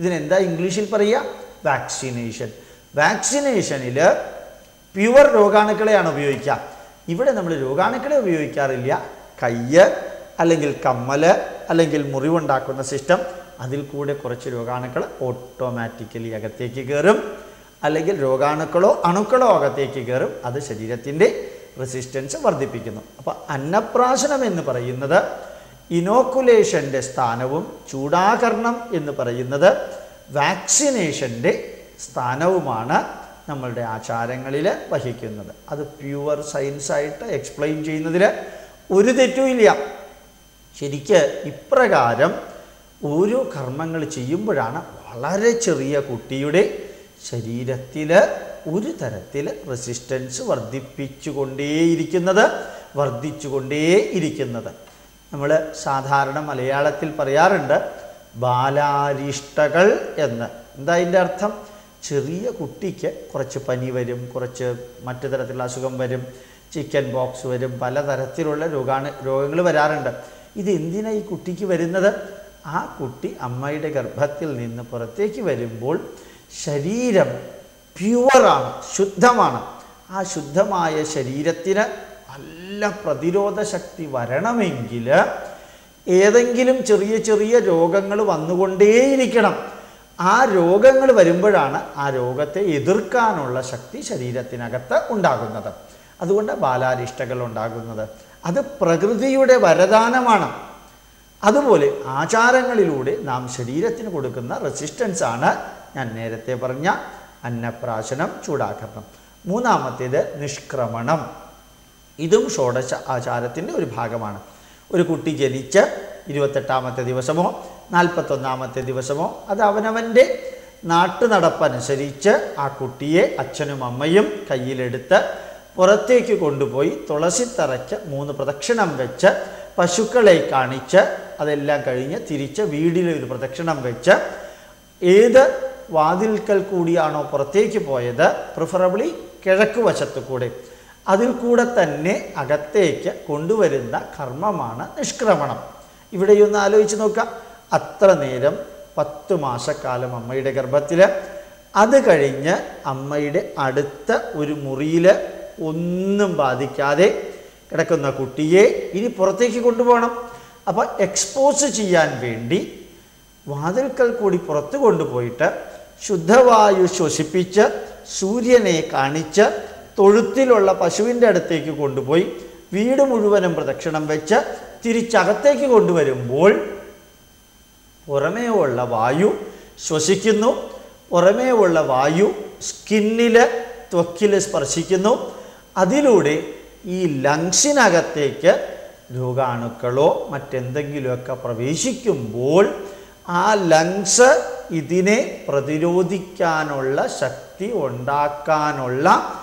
ഇതിനെന്താ ഇംഗ്ലീഷിൽ പറയുക? വാക്സിനേഷൻ. വാക്സിനേഷനിൽ പ്യുവർ രോഗാണുക്കളെയാണ് ഉപയോഗിക്കുക. ഇവിടെ നമ്മൾ രോഗാണുക്കളെ ഉപയോഗിക്കാറില്ല. കയ്യ് അല്ലെങ്കിൽ കമ്മൽ അല്ലെങ്കിൽ മുറിവുണ്ടാക്കുന്ന സിസ്റ്റം. അതിൽ കൂടെ കുറച്ച് രോഗാണുക്കൾ ഓട്ടോമാറ്റിക്കലി അകത്തേക്ക് കയറും. അല്ലെങ്കിൽ രോഗാണുക്കളോ അണുക്കളോ അകത്തേക്ക് കയറും. അത് ശരീരത്തിന്റെ റെസിസ്റ്റൻസ് വർദ്ധിപ്പിക്കുന്നു. അപ്പോൾ അന്നപ്രാശനം എന്ന് പറയുന്നത് ഇനോക്കുലേഷന്റെ സ്ഥാനവും ചൂടാകരണം എന്ന് പറയുന്നത് വാക്സിനേഷന്റെ സ്ഥാനവുമാണ് നമ്മളുടെ ആചാരങ്ങളിൽ വഹിക്കുന്നത്. അത് പ്യുവർ സയൻസായിട്ട് എക്സ്പ്ലെയിൻ ചെയ്യുന്നതിൽ ഒരു തെറ്റുമില്ല ശരിക്ക് ഇപ്രകാരം ഓരോ കർമ്മങ്ങൾ ചെയ്യുമ്പോഴാണ് വളരെ ചെറിയ കുട്ടിയുടെ ശരീരത്തിൽ ഒരു തരത്തിൽ റെസിസ്റ്റൻസ് വർദ്ധിപ്പിച്ചുകൊണ്ടേയിരിക്കുന്നത് വർദ്ധിച്ചുകൊണ്ടേയിരിക്കുന്നത്. നമ്മൾ സാധാരണ മലയാളത്തിൽ പറയാറുണ്ട് ബാലാരിഷ്ടകൾ എന്ന്. എന്താ അതിന്റെ അർത്ഥം? ചെറിയ കുട്ടിക്ക് കുറച്ച് പനി വരും കുറച്ച് മറ്റു തരത്തിലുള്ള അസുഖം വരും ചിക്കൻ ബോക്സ് വരും പലതരത്തിലുള്ള രോഗാണ് രോഗങ്ങൾ വരാറുണ്ട്. ഇത് എന്തിനാണ് ഈ കുട്ടിക്ക് വരുന്നത്? ആ കുട്ടി അമ്മയുടെ ഗർഭത്തിൽ നിന്ന് പുറത്തേക്ക് വരുമ്പോൾ ശരീരം പ്യുവറാണ് ശുദ്ധമാണ്. ആ ശുദ്ധമായ ശരീരത്തിന് നല്ല പ്രതിരോധ ശക്തി വരണമെങ്കിൽ ഏതെങ്കിലും ചെറിയ ചെറിയ രോഗങ്ങൾ വന്നുകൊണ്ടേയിരിക്കണം. ആ രോഗങ്ങൾ വരുമ്പോഴാണ് ആ രോഗത്തെ എതിർക്കാനുള്ള ശക്തി ശരീരത്തിനകത്ത് ഉണ്ടാകുന്നത്. അതുകൊണ്ട് ബാലാരിഷ്ടകൾ ഉണ്ടാകുന്നത്. അത് പ്രകൃതിയുടെ വരദാനമാണ്. അതുപോലെ ആചാരങ്ങളിലൂടെ നാം ശരീരത്തിന് കൊടുക്കുന്ന റെസിസ്റ്റൻസാണ് ഞാൻ നേരത്തെ പറഞ്ഞ അന്നപ്രാശനം ചൂടാക്കണം മൂന്നാമത്തേത് നിഷ്ക്രമണം. ഇതും ഷോഡശ ആചാരത്തിന്റെ ഒരു ഭാഗമാണ്. ഒരു കുട്ടി ജനിച്ച് ഇരുപത്തെട്ടാമത്തെ ദിവസമോ നാൽപ്പത്തൊന്നാമത്തെ ദിവസമോ അത് അവനവന്റെ നാട്ടുനടപ്പനുസരിച്ച് ആ കുട്ടിയെ അച്ഛനും അമ്മയും കയ്യിലെടുത്ത് പുറത്തേക്ക് കൊണ്ടുപോയി തുളസിത്തറയ്ക്ക് മൂന്ന് പ്രദക്ഷിണം വെച്ച് പശുക്കളെ കാണിച്ച് അതെല്ലാം കഴിഞ്ഞ് തിരിച്ച് വീടിലൊരു പ്രദക്ഷിണം വെച്ച് ഏത് വാതിൽക്കൽ കൂടിയാണോ പുറത്തേക്ക് പോയത്? പ്രിഫറബിളി കിഴക്ക് വശത്തു കൂടെ. അതിൽ കൂടെ തന്നെ അകത്തേക്ക് കൊണ്ടുവരുന്ന കർമ്മമാണ് നിഷ്ക്രമണം. ഇവിടെയൊന്ന് ആലോചിച്ച് നോക്കാം അത്ര നേരം പത്ത് മാസക്കാലം അമ്മയുടെ ഗർഭത്തിൽ അത് കഴിഞ്ഞ് അമ്മയുടെ അടുത്ത ഒരു മുറിയിൽ ഒന്നും ബാധിക്കാതെ കിടക്കുന്ന കുട്ടിയെ ഇനി പുറത്തേക്ക് കൊണ്ടുപോകണം. അപ്പോൾ എക്സ്പോസ് ചെയ്യാൻ വേണ്ടി വാതിൽക്കൽ കൂടി പുറത്ത് കൊണ്ടുപോയിട്ട് ശുദ്ധവായു ശ്വസിപ്പിച്ച് സൂര്യനെ കാണിച്ച് തൊഴുത്തിലുള്ള പശുവിന്റെ അടുത്തേക്ക് കൊണ്ടുപോയി വീട് മുഴുവനും പ്രദക്ഷിണം വെച്ച് തിരിച്ചകത്തേക്ക് കൊണ്ടുവരുമ്പോൾ പുറമേയുള്ള വായു ശ്വസിക്കുന്നു. പുറമേ ഉള്ള വായു സ്കിന്നിൽ ത്വക്കിൽ സ്പർശിക്കുന്നു. അതിലൂടെ ഈ ലങ്സിനകത്തേക്ക് രോഗാണുക്കളോ മറ്റെന്തെങ്കിലുമൊക്കെ പ്രവേശിക്കുമ്പോൾ ആ ലങ്സ് ഇതിനെ പ്രതിരോധിക്കാനുള്ള ശക്തി ഉണ്ടാക്കാനുള്ള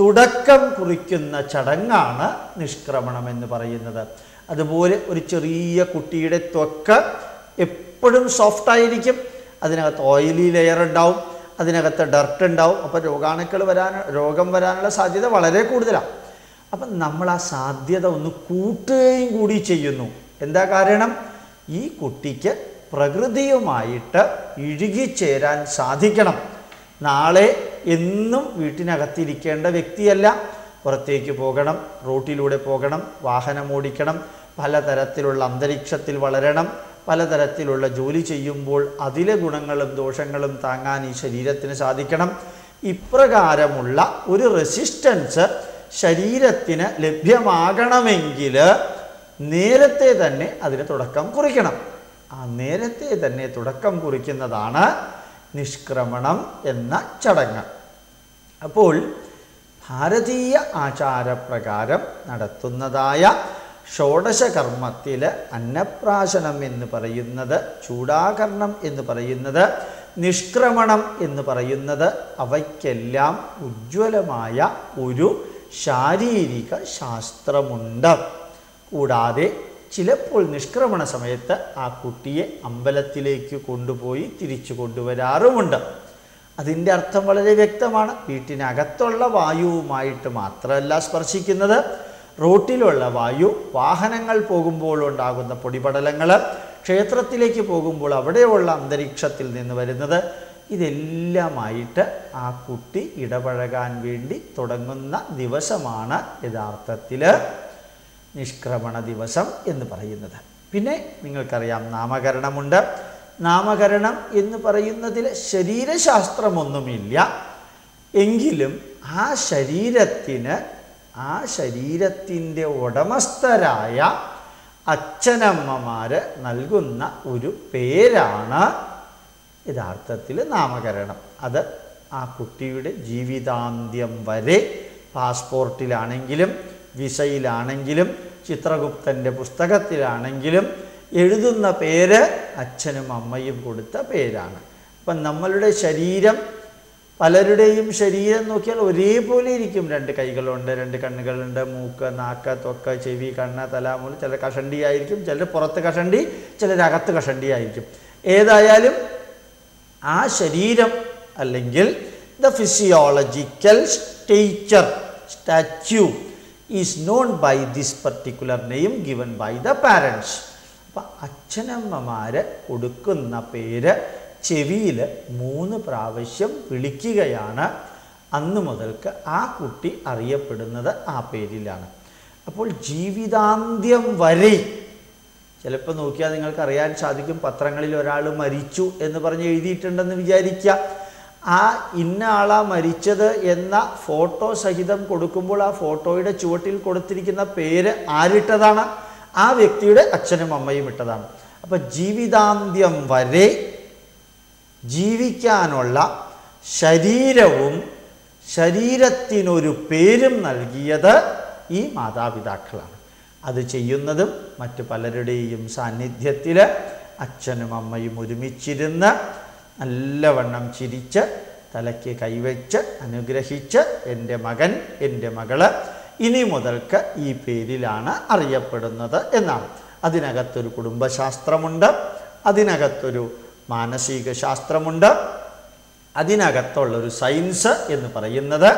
തുടക്കം കുറിക്കുന്ന ചടങ്ങാണ് നിഷ്ക്രമണം എന്ന് പറയുന്നത്. അതുപോലെ ഒരു ചെറിയ കുട്ടിയുടെ ത്വക്ക് എപ്പോഴും സോഫ്റ്റ് ആയിരിക്കും. അതിനകത്ത് ഓയിലി ലെയർ ഉണ്ടാവും. അതിനകത്ത് ഡർട്ട് ഉണ്ടാവും. അപ്പോൾ രോഗാണുക്കൾ വരാൻ രോഗം വരാനുള്ള സാധ്യത വളരെ കൂടുതലാണ്. അപ്പം നമ്മൾ ആ സാധ്യത ഒന്ന് കൂട്ടുകയും കൂടി ചെയ്യുന്നു. എന്താ കാരണം? ഈ കുട്ടിക്ക് പ്രകൃതിയുമായിട്ട് ഇഴുകിച്ചേരാൻ സാധിക്കണം. നാളെ എന്നും വീട്ടിനകത്തിരിക്കേണ്ട വ്യക്തിയല്ല. പുറത്തേക്ക് പോകണം റോട്ടിലൂടെ പോകണം വാഹനം ഓടിക്കണം പലതരത്തിലുള്ള അന്തരീക്ഷത്തിൽ വളരണം പലതരത്തിലുള്ള ജോലി ചെയ്യുമ്പോൾ അതിലെ ഗുണങ്ങളും ദോഷങ്ങളും താങ്ങാൻ ഈ ശരീരത്തിന് സാധിക്കണം. ഇപ്രകാരമുള്ള ഒരു റെസിസ്റ്റൻസ് ശരീരത്തിന് ലഭ്യമാകണമെങ്കിൽ നേരത്തെ തന്നെ അതിന് തുടക്കം കുറിക്കണം. ആ നേരത്തെ തന്നെ തുടക്കം കുറിക്കുന്നതാണ് നിഷ്ക്രമണം എന്ന ചടങ്ങ്. അപ്പോൾ ഭാരതീയ ആചാരപ്രകാരം നടത്തുന്നതായ ഷോഡശകർമ്മത്തിൽ അന്നപ്രാശനം എന്ന് പറയുന്നത് ചൂടാകരണം എന്ന് പറയുന്നത് നിഷ്ക്രമണം എന്ന് പറയുന്നത് അവയ്ക്കെല്ലാം ഉജ്ജ്വലമായ ഒരു ശാരീരിക ശാസ്ത്രമുണ്ട്. കൂടാതെ ചിലപ്പോൾ നിഷ്ക്രമണ സമയത്ത് ആ കുട്ടിയെ അമ്പലത്തിലേക്ക് കൊണ്ടുപോയി തിരിച്ചു കൊണ്ടുവരാറുമുണ്ട്. അതിന്റെ അർത്ഥം വളരെ വ്യക്തമാണ്. വീട്ടിനകത്തുള്ള വായുവുമായിട്ട് മാത്രമല്ല സ്പർശിക്കുന്നത്. റോട്ടിലുള്ള വായു വാഹനങ്ങൾ പോകുമ്പോൾ ഉണ്ടാകുന്ന പൊടിപടലങ്ങൾ ക്ഷേത്രത്തിലേക്ക് പോകുമ്പോൾ അവിടെയുള്ള അന്തരീക്ഷത്തിൽ നിന്ന് വരുന്നത്. ഇതെല്ലാമായിട്ട് ആ കുട്ടി ഇടപഴകാൻ വേണ്ടി തുടങ്ങുന്ന ദിവസമാണ് യഥാർത്ഥത്തിൽ നിഷ്ക്രമണ ദിവസം എന്ന് പറയുന്നത്. പിന്നെ നിങ്ങൾക്കറിയാം നാമകരണമുണ്ട്. നാമകരണം എന്ന് പറയുന്നതിൽ ശരീരശാസ്ത്രമൊന്നുമില്ല. എങ്കിലും ആ ശരീരത്തിന് ആ ശരീരത്തിന്റെ ഉടമസ്ഥരായ അച്ഛനമ്മമാർ നൽകുന്ന ഒരു പേരാണ് യഥാർത്ഥത്തിൽ നാമകരണം. അത് ആ കുട്ടിയുടെ ജീവിതാന്ത്യം വരെ പാസ്പോർട്ടിലാണെങ്കിലും വിസയിലാണെങ്കിലും ചിത്രഗുപ്തന്റെ പുസ്തകത്തിലാണെങ്കിലും എഴുതുന്ന പേര് അച്ഛനും അമ്മയും കൊടുത്ത പേരാണ്. അപ്പം നമ്മളുടെ ശരീരം പലരുടെയും ശരീരം നോക്കിയാൽ ഒരേപോലെ ഇരിക്കും. രണ്ട് കൈകളുണ്ട് രണ്ട് കണ്ണുകളുണ്ട് മൂക്ക് നാക്ക് ത്വക്ക് ചെവി കണ്ണ് തലാമൂല ചില കഷണ്ടി ആയിരിക്കും ചിലർ പുറത്ത് കഷണ്ടി ചിലർ അകത്ത് കഷണ്ടി ആയിരിക്കും. ഏതായാലും ആ ശരീരം അല്ലെങ്കിൽ the physiological stature statue is known by this particular name given by the parents അപ്പം അച്ഛനമ്മമാർ കൊടുക്കുന്ന പേര് ചെവിയിൽ മൂന്ന് പ്രാവശ്യം വിളിക്കുകയാണ്. അന്ന് മുതൽക്ക് ആ കുട്ടി അറിയപ്പെടുന്നത് ആ പേരിലാണ്. അപ്പോൾ ജീവിതാന്ത്യം വരെ ചിലപ്പോൾ നോക്കിയാൽ നിങ്ങൾക്ക് അറിയാൻ സാധിക്കും പത്രങ്ങളിൽ ഒരാൾ മരിച്ചു എന്ന് പറഞ്ഞ് എഴുതിയിട്ടുണ്ടെന്ന് വിചാരിക്കുക. ആ ഇന്ന ആളാ മരിച്ചത് എന്ന ഫോട്ടോ സഹിതം കൊടുക്കുമ്പോൾ ആ ഫോട്ടോയുടെ ചുവട്ടിൽ കൊടുത്തിരിക്കുന്ന പേര് ആരിട്ടതാണ്? ആ വ്യക്തിയുടെ അച്ഛനും അമ്മയും ഇട്ടതാണ്. അപ്പം ജീവിതാന്ത്യം വരെ ജീവിക്കാനുള്ള ശരീരവും ശരീരത്തിനൊരു പേരും നൽകിയത് ഈ മാതാപിതാക്കളാണ്. അത് ചെയ്യുന്നതും മറ്റു പലരുടെയും സാന്നിധ്യത്തിൽ അച്ഛനും അമ്മയും ഒരുമിച്ചിരുന്ന് നല്ലവണ്ണം ചിരിച്ച് തലയ്ക്ക് കൈവച്ച് അനുഗ്രഹിച്ച് എന്റെ മകൻ എന്റെ മകൾ ഇനി മുതൽക്ക് ഈ പേരിലാണ് അറിയപ്പെടുന്നത് എന്നാണ്. അതിനകത്തൊരു കുടുംബശാസ്ത്രമുണ്ട് അതിനകത്തൊരു മാനസിക ശാസ്ത്രമുണ്ട് അതിനകത്തുള്ളൊരു സയൻസ് എന്ന് പറയുന്നത്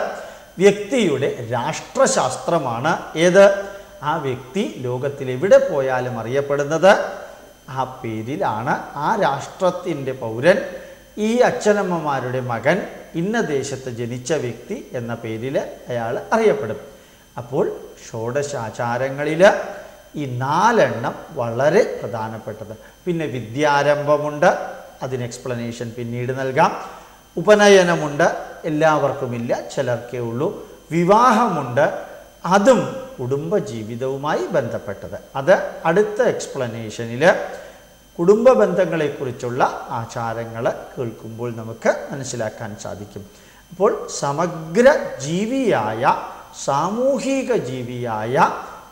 വ്യക്തിയുടെ രാഷ്ട്രശാസ്ത്രമാണ്. ഏത്? ആ വ്യക്തി ലോകത്തിൽ എവിടെ പോയാലും അറിയപ്പെടുന്നത് ആ പേരിലാണ് ആ രാഷ്ട്രത്തിന്റെ പൗരൻ ഈ അച്ഛനമ്മമാരുടെ മകൻ ഇന്ന ദേശത്ത് ജനിച്ച വ്യക്തി എന്ന പേരിൽ അയാൾ അറിയപ്പെടും. അപ്പോൾ ഷോഡശാചാരങ്ങളിൽ ഈ നാലെണ്ണം വളരെ പ്രധാനപ്പെട്ടത്. പിന്നെ വിദ്യാരംഭമുണ്ട് അതിന് എക്സ്പ്ലനേഷൻ പിന്നീട് നൽകാം. ഉപനയനമുണ്ട് എല്ലാവർക്കുമില്ല ചിലർക്കേ ഉള്ളൂ. വിവാഹമുണ്ട് അതും കുടുംബജീവിതവുമായി ബന്ധപ്പെട്ടത്. അത് അടുത്ത എക്സ്പ്ലനേഷനിൽ കുടുംബ ബന്ധങ്ങളെക്കുറിച്ചുള്ള ആചാരങ്ങൾ കേൾക്കുമ്പോൾ നമുക്ക് മനസ്സിലാക്കാൻ സാധിക്കും. അപ്പോൾ സമഗ്ര ജീവിയായ സാമൂഹിക ജീവിയായ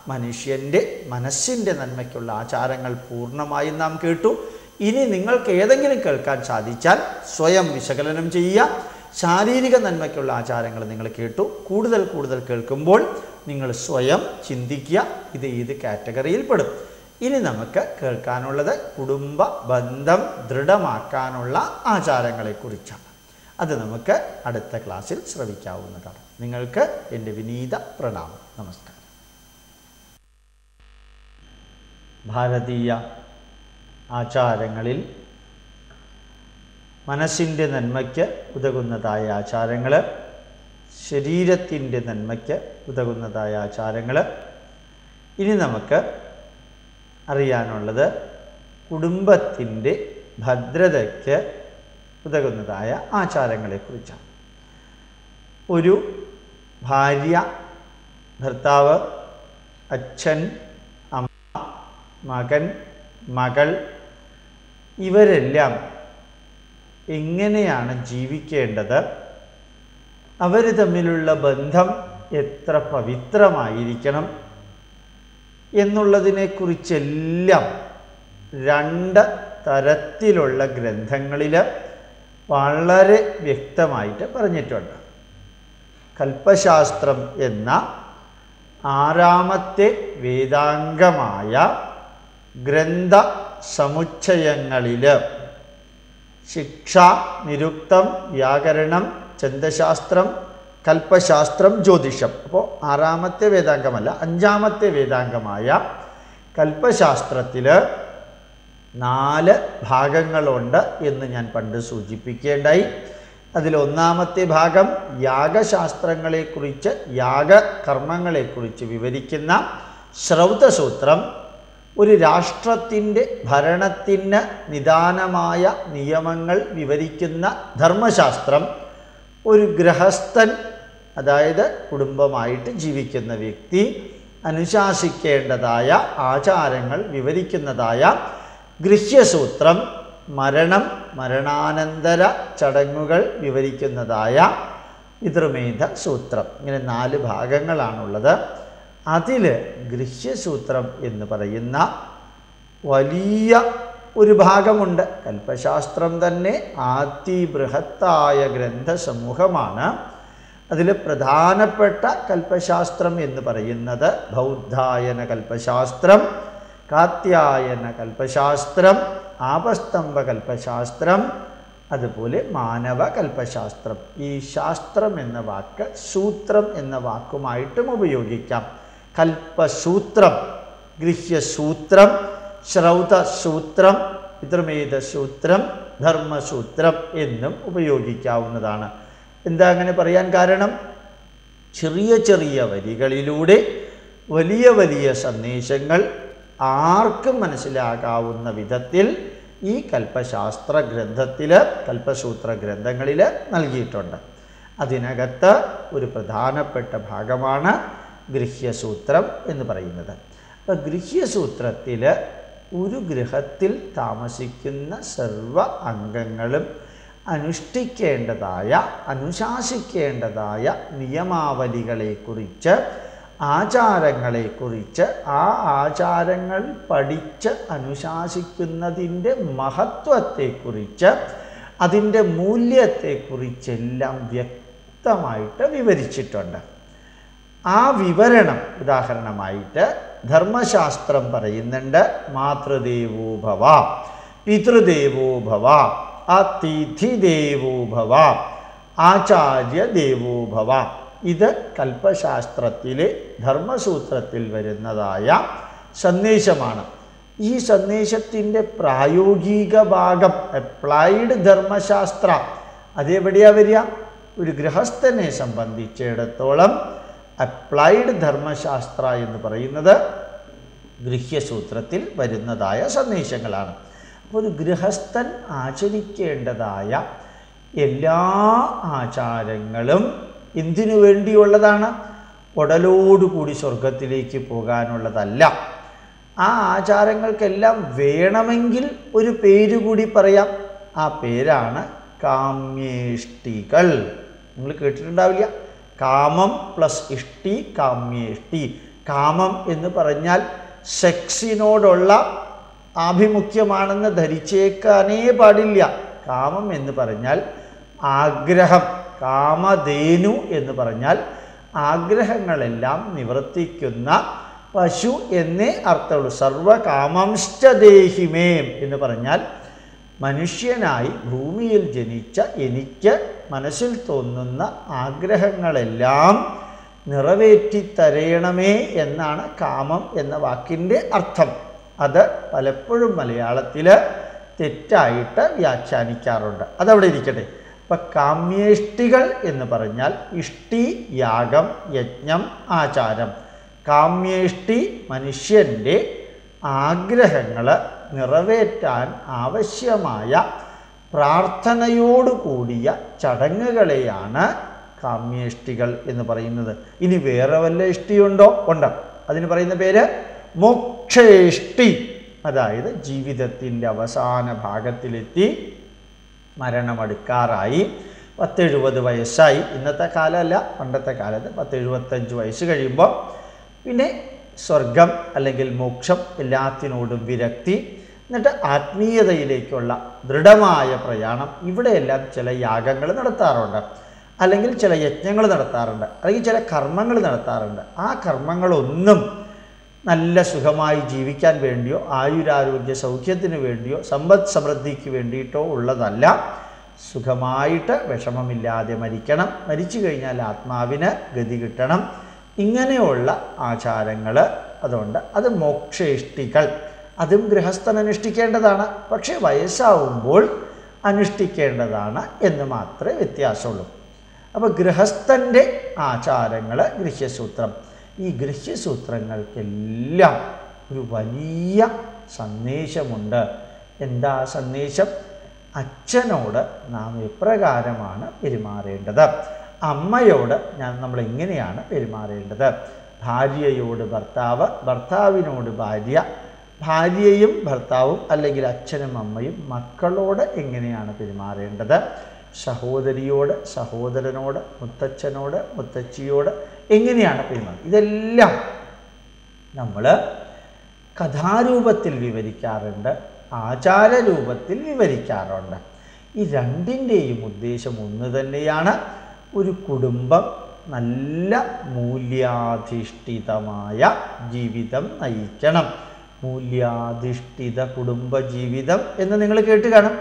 മനുഷ്യന്റെ മനസ്സിന്റെ നന്മയ്ക്കുള്ള ആചാരങ്ങൾ പൂർണമായും നാം കേട്ടു. ഇനി നിങ്ങൾക്ക് ഏതെങ്കിലും കേൾക്കാൻ സാധിച്ചാൽ സ്വയം വിശകലനം ചെയ്യുക. ശാരീരിക നന്മയ്ക്കുള്ള ആചാരങ്ങൾ നിങ്ങൾ കേട്ടു. കൂടുതൽ കൂടുതൽ കേൾക്കുമ്പോൾ നിങ്ങൾ സ്വയം ചിന്തിക്കുക. ഇത് ഏത് കാറ്റഗറിയിൽ പെടും ഇനി നമുക്ക് കേൾക്കാനുള്ളത് കുടുംബ ബന്ധം ദൃഢമാക്കാനുള്ള ആചാരങ്ങളെക്കുറിച്ചാണ്. അത് നമുക്ക് അടുത്ത ക്ലാസ്സിൽ ശ്രവിക്കാവുന്നതാണ്. നിങ്ങൾക്ക് എന്റെ വിനീത പ്രണാമം. നമസ്കാരം. ഭാരതീയ ആചാരങ്ങളിൽ മനസ്സിന്റെ നന്മയ്ക്ക് ഉതകുന്നതായ ആചാരങ്ങൾ ശരീരത്തിന്റെ നന്മയ്ക്ക് ഉതകുന്നതായ ആചാരങ്ങൾ ഇനി നമുക്ക് അറിയാനുള്ളത് കുടുംബത്തിന്റെ ഭദ്രതയ്ക്ക് ഉതകുന്നതായ ആചാരങ്ങളെക്കുറിച്ചാണ്. ഒരു ഭാര്യ ഭർത്താവ് അച്ഛൻ അമ്മ മകൻ മകൾ ഇവരെല്ലാം എങ്ങനെയാണ് ജീവിക്കേണ്ടത്? അവർ തമ്മിലുള്ള ബന്ധം എത്ര പവിത്രമായിരിക്കണം? എന്നുള്ളതിനെക്കുറിച്ചെല്ലാം രണ്ട് തരത്തിലുള്ള ഗ്രന്ഥങ്ങളിൽ വളരെ വ്യക്തമായിട്ട് പറഞ്ഞിട്ടുണ്ട്. കൽപ്പശാസ്ത്രം എന്ന ആറാമത്തെ വേദാംഗമായ ഗ്രന്ഥ സമുച്ചയങ്ങളിൽ ശിക്ഷ നിരുക്തം വ്യാകരണം ചന്ദശാസ്ത്രം കൽപ്പശാസ്ത്രം ജ്യോതിഷം. അപ്പോൾ ആറാമത്തെ വേദാംഗമല്ല അഞ്ചാമത്തെ വേദാംഗമായ കൽപ്പശാസ്ത്രത്തിൽ നാല് ഭാഗങ്ങളുണ്ട് എന്ന് ഞാൻ പണ്ട് സൂചിപ്പിക്കേണ്ടായി. അതിലൊന്നാമത്തെ ഭാഗം യാഗശാസ്ത്രങ്ങളെക്കുറിച്ച് യാഗകർമ്മങ്ങളെക്കുറിച്ച് വിവരിക്കുന്ന ശ്രൗതസൂത്രം ഒരു രാഷ്ട്രത്തിന്റെ ഭരണത്തിന് നിദാനമായ നിയമങ്ങൾ വിവരിക്കുന്ന ധർമ്മശാസ്ത്രം ഒരു ഗൃഹസ്ഥൻ അതായത് കുടുംബമായിട്ട് ജീവിക്കുന്ന വ്യക്തി അനുശാസിക്കേണ്ടതായ ആചാരങ്ങൾ വിവരിക്കുന്നതായ ഗൃഹ്യസൂത്രം മരണം മരണാനന്തര ചടങ്ങുകൾ വിവരിക്കുന്നതായ പിതൃമേധ സൂത്രം. ഇങ്ങനെ നാല് ഭാഗങ്ങളാണുള്ളത്. അതിൽ ഗൃഹ്യസൂത്രം എന്ന് പറയുന്ന വലിയ ഒരു ഭാഗമുണ്ട്. കൽപ്പശാസ്ത്രം തന്നെ അതിബൃഹത്തായ ഗ്രന്ഥസമൂഹമാണ്. അതിൽ പ്രധാനപ്പെട്ട കൽപ്പശാസ്ത്രം എന്ന് പറയുന്നത് ബൗദ്ധായന കൽപ്പശാസ്ത്രം കാത്യായന കൽപ്പശാസ്ത്രം ആപസ്തംഭ കൽപ്പശാസ്ത്രം അതുപോലെ മാനവ കൽപ്പശാസ്ത്രം. ഈ ശാസ്ത്രം എന്ന വാക്ക് സൂത്രം എന്ന വാക്കുമായിട്ടും ഉപയോഗിക്കാം. കൽപ്പസൂത്രം ഗൃഹ്യസൂത്രം ശ്രൗതസൂത്രം പിതൃമേധസൂത്രം ധർമ്മസൂത്രം എന്നും ഉപയോഗിക്കാവുന്നതാണ്. എന്താ അങ്ങനെ പറയാൻ കാരണം? ചെറിയ ചെറിയ വരികളിലൂടെ വലിയ വലിയ സന്ദേശങ്ങൾ ആർക്കും മനസ്സിലാകാവുന്ന വിധത്തിൽ ഈ കൽപ്പശാസ്ത്ര ഗ്രന്ഥത്തിൽ കൽപ്പസൂത്ര ഗ്രന്ഥങ്ങളിൽ നൽകിയിട്ടുണ്ട്. അതിനകത്ത് ഒരു പ്രധാനപ്പെട്ട ഭാഗമാണ് ഗൃഹ്യസൂത്രം എന്ന് പറയുന്നത്. അപ്പം ഗൃഹ്യസൂത്രത്തിൽ ഒരു ഗൃഹത്തിൽ താമസിക്കുന്ന സർവ അംഗങ്ങളും അനുഷ്ഠിക്കേണ്ടതായ അനുശാസിക്കേണ്ടതായ നിയമാവലികളെക്കുറിച്ച് ആചാരങ്ങളെക്കുറിച്ച് ആ ആചാരങ്ങൾ പഠിച്ച് അനുശാസിക്കുന്നതിന്റെ മഹത്വത്തെക്കുറിച്ച് അതിന്റെ മൂല്യത്തെക്കുറിച്ചെല്ലാം വ്യക്തമായിട്ട് വിവരിച്ചിട്ടുണ്ട്. ആ വിവരണം ഉദാഹരണമായിട്ട് ധർമ്മശാസ്ത്രം പറയുന്നുണ്ട് മാതൃദേവോ ഭവ പിതൃദേവോ ദേവോഭവ ഭവ ആചാര്യ ദേവോഭവ ഇത് കൽപ്പശാസ്ത്രത്തിലെ ധർമ്മസൂത്രത്തിൽ വരുന്നതായ സന്ദേശമാണ്. ഈ സന്ദേശത്തിന്റെ പ്രായോഗിക ഭാഗം അപ്ലൈഡ് ധർമ്മശാസ്ത്ര അതെവിടെയാ വരിക? ഒരു ഗൃഹസ്ഥനെ സംബന്ധിച്ചിടത്തോളം അപ്ലൈഡ് ധർമ്മശാസ്ത്ര എന്ന് പറയുന്നത് ഗൃഹ്യസൂത്രത്തിൽ വരുന്നതായ സന്ദേശങ്ങളാണ്. ഒരു ഗൃഹസ്ഥൻ ആചരിക്കേണ്ടതായ എല്ലാ ആചാരങ്ങളും എന്തിനു വേണ്ടിയുള്ളതാണ്? ഉടലോടുകൂടി സ്വർഗത്തിലേക്ക് പോകാനുള്ളതല്ല. ആ ആചാരങ്ങൾക്കെല്ലാം വേണമെങ്കിൽ ഒരു പേര് കൂടി പറയാം. ആ പേരാണ് കാമ്യേഷ്ടികൾ. നിങ്ങൾ കേട്ടിട്ടുണ്ടാവില്ല? കാമം പ്ലസ് ഇഷ്ടി കാമ്യേഷ്ടി. കാമം എന്ന് പറഞ്ഞാൽ സെക്സിനോടുള്ള ആഭിമുഖ്യമാണെന്ന് ധരിച്ചേക്കാനേ പാടില്ല. കാമം എന്ന് പറഞ്ഞാൽ ആഗ്രഹം. കാമധേനു എന്ന് പറഞ്ഞാൽ ആഗ്രഹങ്ങളെല്ലാം നിവർത്തിക്കുന്ന പശു എന്നേ അർത്ഥമുള്ളൂ. സർവകാമംശ്ചദേഹിമേം എന്ന് പറഞ്ഞാൽ മനുഷ്യനായി ഭൂമിയിൽ ജനിച്ച എനിക്ക് മനസ്സിൽ തോന്നുന്ന ആഗ്രഹങ്ങളെല്ലാം നിറവേറ്റി നിറവേറ്റിത്തരയണമേ എന്നാണ് കാമം എന്ന വാക്കിന്റെ അർത്ഥം. അത് പലപ്പോഴും മലയാളത്തിൽ തെറ്റായിട്ട് വ്യാഖ്യാനിക്കാറുണ്ട്. അതവിടെ ഇരിക്കട്ടെ. അപ്പം കാമ്യേഷ്ടികൾ എന്ന് പറഞ്ഞാൽ ഇഷ്ടി യാഗം യജ്ഞം ആചാരം. കാമ്യേഷ്ടി മനുഷ്യന്റെ ആഗ്രഹങ്ങൾ നിറവേറ്റാൻ ആവശ്യമായ പ്രാർത്ഥനയോടുകൂടിയ ചടങ്ങുകളെയാണ് കാമ്യേഷ്ടികൾ എന്ന് പറയുന്നത്. ഇനി വേറെ വല്ല ഇഷ്ടിയുണ്ടോ? ഉണ്ട്. അതിന് പറയുന്ന പേര്? മോക്ഷേഷ്ടി. അതായത് ജീവിതത്തിന്റെ അവസാന ഭാഗത്തിലെത്തി മരണമെടുക്കാറായി. പത്തെഴുപത് വയസ്സായി. ഇന്നത്തെ കാലമല്ല പണ്ടത്തെ കാലത്ത് പത്തെഴുപത്തഞ്ച് വയസ്സ് കഴിയുമ്പോൾ പിന്നെ സ്വർഗം അല്ലെങ്കിൽ മോക്ഷം എല്ലാത്തിനോടും വിരക്തി. എന്നിട്ട് ആത്മീയതയിലേക്കുള്ള ദൃഢമായ പ്രയാണം. ഇവിടെയെല്ലാം ചില യാഗങ്ങൾ നടത്താറുണ്ട്. അല്ലെങ്കിൽ ചില യജ്ഞങ്ങൾ നടത്താറുണ്ട്. അല്ലെങ്കിൽ ചില കർമ്മങ്ങൾ നടത്താറുണ്ട്. ആ കർമ്മങ്ങളൊന്നും നല്ല സുഖമായി ജീവിക്കാൻ വേണ്ടിയോ ആയുരാരോഗ്യ സൗഖ്യത്തിന് വേണ്ടിയോ സമ്പദ് സമൃദ്ധിക്ക് വേണ്ടിയിട്ടോ ഉള്ളതല്ല. സുഖമായിട്ട് വിഷമമില്ലാതെ മരിക്കണം. മരിച്ചു കഴിഞ്ഞാൽ ആത്മാവിന് ഗതി കിട്ടണം. ഇങ്ങനെയുള്ള ആചാരങ്ങൾ അതുകൊണ്ട് അത് മോക്ഷേഷ്ടികൾ. അതും ഗൃഹസ്ഥൻ അനുഷ്ഠിക്കേണ്ടതാണ്. പക്ഷേ വയസ്സാവുമ്പോൾ അനുഷ്ഠിക്കേണ്ടതാണ് എന്ന് മാത്രമേ വ്യത്യാസമുള്ളൂ. അപ്പോൾ ഗൃഹസ്ഥന്റെ ആചാരങ്ങൾ ഗൃഹ്യസൂത്രം. ഈ ഗൃഹ്യസൂത്രങ്ങൾക്കെല്ലാം ഒരു വലിയ സന്ദേശമുണ്ട്. എന്താ സന്ദേശം? അച്ഛനോട് നാം എപ്രകാരമാണ് പെരുമാറേണ്ടത്? അമ്മയോട് ഞാൻ നമ്മൾ എങ്ങനെയാണ് പെരുമാറേണ്ടത്? ഭാര്യയോട് ഭർത്താവ് ഭർത്താവിനോട് ഭാര്യ. ഭാര്യയും ഭർത്താവും അല്ലെങ്കിൽ അച്ഛനും അമ്മയും മക്കളോട് എങ്ങനെയാണ് പെരുമാറേണ്ടത്? സഹോദരിയോട് സഹോദരനോട് മുത്തച്ഛനോട് മുത്തച്ഛിയോട് എങ്ങനെയാണ് പെരുമാറുന്നത് ഇതെല്ലാം നമ്മൾ കഥാരൂപത്തിൽ വിവരിക്കാറുണ്ട് ആചാരരൂപത്തിൽ വിവരിക്കാറുണ്ട്. ഈ രണ്ടിന്റെയും ഉദ്ദേശം ഒന്ന് തന്നെയാണ്. ഒരു കുടുംബം നല്ല മൂല്യാധിഷ്ഠിതമായ ജീവിതം നയിക്കണം. മൂല്യാധിഷ്ഠിത കുടുംബജീവിതം എന്ന് നിങ്ങൾ കേട്ട് കാണും.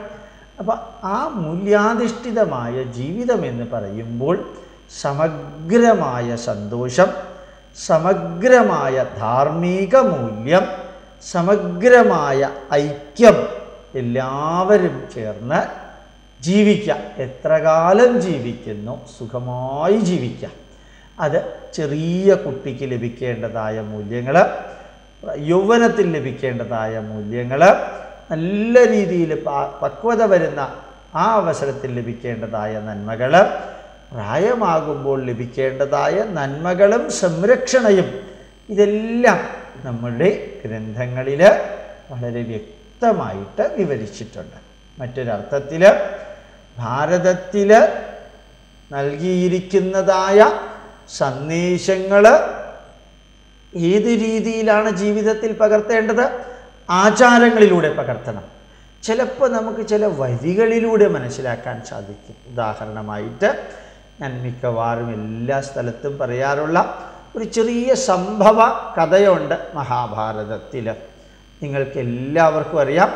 അപ്പം ആ മൂല്യാധിഷ്ഠിതമായ ജീവിതം എന്ന് പറയുമ്പോൾ സമഗ്രമായ സന്തോഷം സമഗ്രമായ ധാർമ്മിക മൂല്യം സമഗ്രമായ ഐക്യം എല്ലാവരും ചേർന്ന് ജീവിക്കാം. എത്ര കാലം ജീവിക്കുന്നു? സുഖമായി ജീവിക്കാം. അത് ചെറിയ കുട്ടിക്ക് ലഭിക്കേണ്ടതായ മൂല്യങ്ങൾ യൗവനത്തിൽ ലഭിക്കേണ്ടതായ മൂല്യങ്ങൾ നല്ല രീതിയിൽ പക്വത വരുന്ന ആ അവസരത്തിൽ ലഭിക്കേണ്ടതായ നന്മകൾ പ്രായമാകുമ്പോൾ ലഭിക്കേണ്ടതായ നന്മകളും സംരക്ഷണയും ഇതെല്ലാം നമ്മുടെ ഗ്രന്ഥങ്ങളിൽ വളരെ വ്യക്തമായിട്ട് വിവരിച്ചിട്ടുണ്ട്. മറ്റൊരർത്ഥത്തിൽ ഭാരതത്തിൽ നൽകിയിരിക്കുന്നതായ സന്ദേശങ്ങൾ ഏത് രീതിയിലാണ് ജീവിതത്തിൽ പകർത്തേണ്ടത്? ആചാരങ്ങളിലൂടെ പകർത്തണം. ചിലപ്പോൾ നമുക്ക് ചില വരികളിലൂടെ മനസ്സിലാക്കാൻ സാധിക്കും. ഉദാഹരണമായിട്ട് ഞാൻ മിക്കവാറും എല്ലാ സ്ഥലത്തും പറയാറുള്ള ഒരു ചെറിയ സംഭവ കഥയുണ്ട് മഹാഭാരതത്തിൽ നിങ്ങൾക്ക് എല്ലാവർക്കും അറിയാം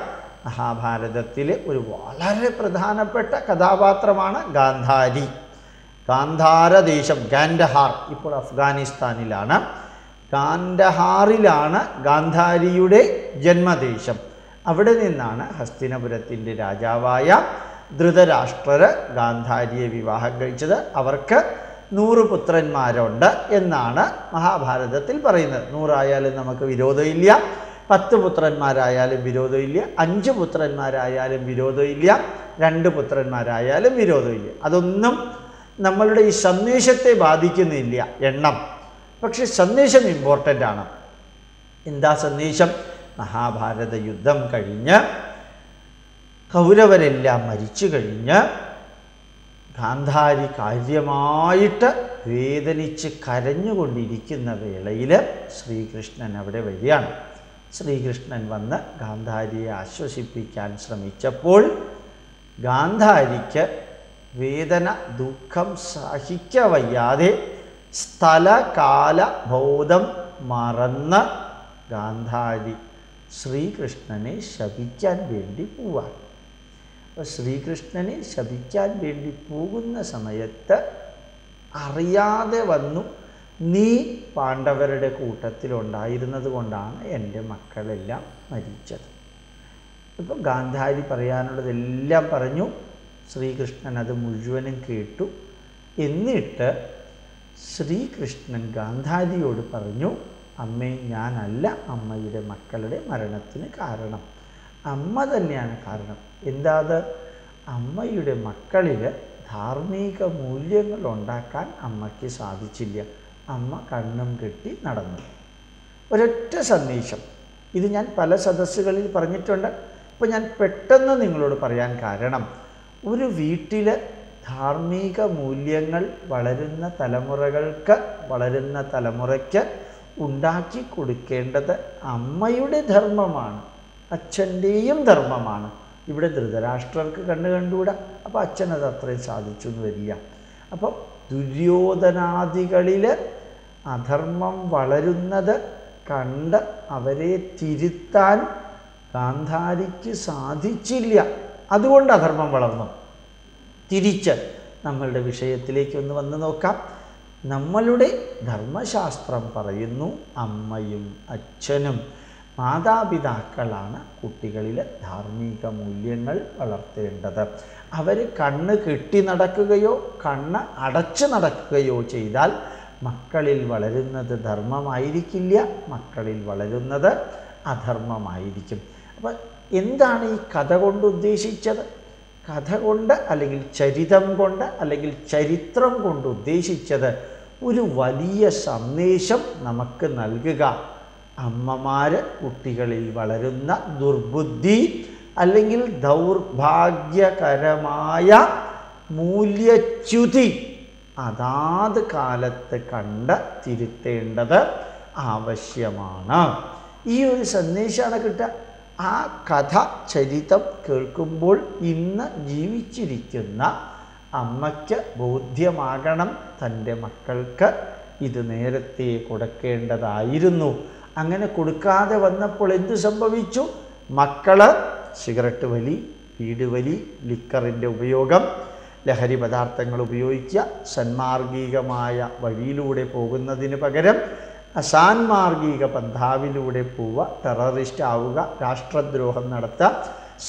മഹാഭാരതത്തിൽ ഒരു വളരെ പ്രധാനപ്പെട്ട കഥാപാത്രമാണ് ഗാന്ധാരി. ഗാന്ധാര ദേശം ഗാൻഡഹാർ ഇപ്പോൾ അഫ്ഗാനിസ്ഥാനിലാണ്. ഗാന്ധഹാറിലാണ് ഗാന്ധാരിയുടെ ജന്മദേശം. അവിടെ നിന്നാണ് ഹസ്തിനപുരത്തിന്റെ രാജാവായ ധൃതരാഷ്ട്രർ ഗാന്ധാരിയെ വിവാഹം കഴിച്ചത്. അവർക്ക് നൂറ് പുത്രന്മാരുണ്ട് എന്നാണ് മഹാഭാരതത്തിൽ പറയുന്നത്. നൂറായാലും നമുക്ക് വിരോധമില്ല. പത്ത് പുത്രന്മാരായാലും വിരോധമില്ല. അഞ്ച് പുത്രന്മാരായാലും വിരോധമില്ല. രണ്ട് പുത്രന്മാരായാലും വിരോധമില്ല. അതൊന്നും നമ്മളുടെ ഈ സന്ദേശത്തെ ബാധിക്കുന്നില്ല. എണ്ണം. പക്ഷെ സന്ദേശം ഇമ്പോർട്ടന്റ് ആണ്. എന്താ സന്ദേശം? മഹാഭാരത യുദ്ധം കഴിഞ്ഞ് കൗരവരെല്ലാം മരിച്ചു കഴിഞ്ഞ് ഗാന്ധാരി കാര്യമായിട്ട് വേദനിച്ച് കരഞ്ഞുകൊണ്ടിരിക്കുന്ന വേളയിൽ ശ്രീകൃഷ്ണൻ അവിടെ വരികയാണ്. ശ്രീകൃഷ്ണൻ വന്ന് ഗാന്ധാരിയെ ആശ്വസിപ്പിക്കാൻ ശ്രമിച്ചപ്പോൾ ഗാന്ധാരിക്ക് വേദന ദുഃഖം സഹിക്കവയ്യാതെ സ്ഥലകാല ബോധം മറന്ന് ഗാന്ധാരി ശ്രീകൃഷ്ണനെ ശപിക്കാൻ വേണ്ടി അപ്പോൾ ശ്രീകൃഷ്ണനെ ശപിക്കാൻ വേണ്ടി പോകുന്ന സമയത്ത് അറിയാതെ വന്നു നീ പാണ്ഡവരുടെ കൂട്ടത്തിലുണ്ടായിരുന്നത് കൊണ്ടാണ് എന്റെ മക്കളെല്ലാം മരിച്ചത്. ഇപ്പോൾ ഗാന്ധാരി പറയാനുള്ളതെല്ലാം പറഞ്ഞു. ശ്രീകൃഷ്ണൻ അത് മുഴുവനും കേട്ടു. എന്നിട്ട് ശ്രീകൃഷ്ണൻ ഗാന്ധാരിയോട് പറഞ്ഞു അമ്മേ ഞാനല്ല അമ്മയുടെ മക്കളുടെ മരണത്തിന് കാരണം. അമ്മ തന്നെയാണ് കാരണം. എന്താ അത് അമ്മയുടെ മക്കളിൽ ധാർമ്മിക മൂല്യങ്ങൾ ഉണ്ടാക്കാൻ അമ്മയ്ക്ക് സാധിച്ചില്ല. അമ്മ കണ്ണും കെട്ടി നടന്നു. ഒരൊറ്റ സന്ദേശം. ഇത് ഞാൻ പല സദസ്സുകളിൽ പറഞ്ഞിട്ടുണ്ട്. ഇപ്പോൾ ഞാൻ പെട്ടെന്ന് നിങ്ങളോട് പറയാൻ കാരണം ഒരു വീട്ടിൽ ധാർമ്മിക മൂല്യങ്ങൾ വളരുന്ന തലമുറകൾക്ക് വളരുന്ന തലമുറയ്ക്ക് ഉണ്ടാക്കി കൊടുക്കേണ്ടത് അമ്മയുടെ ധർമ്മമാണ്. അച്ഛന്റെയും ധർമ്മമാണ്. ഇവിടെ ധൃതരാഷ്ട്രർക്ക് കണ്ടു കണ്ടുകൂടാ? അപ്പോൾ അച്ഛനത് അത്രയും സാധിച്ചു എന്ന് വരില്ല അപ്പോൾ ദുര്യോധനാദികളിൽ അധർമ്മം വളരുന്നത് കണ്ട് അവരെ തിരുത്താൻ ഗാന്ധാരിക്ക് സാധിച്ചില്ല. അതുകൊണ്ട് അധർമ്മം വളർന്നു. തിരിച്ച് നമ്മളുടെ വിഷയത്തിലേക്ക് ഒന്ന് വന്ന് നോക്കാം. നമ്മളുടെ ധർമ്മശാസ്ത്രം പറയുന്നു അമ്മയും അച്ഛനും. മാതാപിതാക്കളാണ് കുട്ടികളിൽ ധാർമ്മിക മൂല്യങ്ങൾ വളർത്തേണ്ടത്. അവർ കണ്ണ് കെട്ടി നടക്കുകയോ കണ്ണ് അടച്ചു നടക്കുകയോ ചെയ്താൽ മക്കളിൽ വളരുന്നത് ധർമ്മമായിരിക്കില്ല മക്കളിൽ വളരുന്നത് അധർമ്മമായിരിക്കും. അപ്പം എന്താണ് ഈ കഥ കൊണ്ട് ഉദ്ദേശിച്ചത്? കഥ കൊണ്ട് അല്ലെങ്കിൽ ചരിതം കൊണ്ട് അല്ലെങ്കിൽ ചരിത്രം കൊണ്ട് ഉദ്ദേശിച്ചത് ഒരു വലിയ സന്ദേശം നമുക്ക് നൽകുക. അമ്മമാർ കുട്ടികളിൽ വളരുന്ന ദുർബുദ്ധി അല്ലെങ്കിൽ ദൗർഭാഗ്യകരമായ മൂല്യച്യുതി അതാത് കാലത്ത് കണ്ട് തിരുത്തേണ്ടത് ആവശ്യമാണ്. ഈ ഒരു സന്ദേശമാണ് കിട്ടുക. ആ കഥ ചരിതം കേൾക്കുമ്പോൾ ഇന്ന് ജീവിച്ചിരിക്കുന്ന അമ്മയ്ക്ക് ബോധ്യമാകണം തന്റെ മക്കൾക്ക് ഇത് നേരത്തെ കൊടുക്കേണ്ടതായിരുന്നു. അങ്ങനെ കൊടുക്കാതെ വന്നപ്പോൾ എന്തു സംഭവിച്ചു? മക്കൾ സിഗരറ്റ് വലി വീട് വലി ലിക്കറിന്റെ ഉപയോഗം ലഹരി പദാർത്ഥങ്ങൾ ഉപയോഗിക്കുക സന്മാർഗികമായ വഴിയിലൂടെ പോകുന്നതിന് പകരം അസാൻമാർഗിക പന്ഥാവിലൂടെ പോവുക ടെററിസ്റ്റ് ആവുക രാഷ്ട്രദ്രോഹം നടത്തുക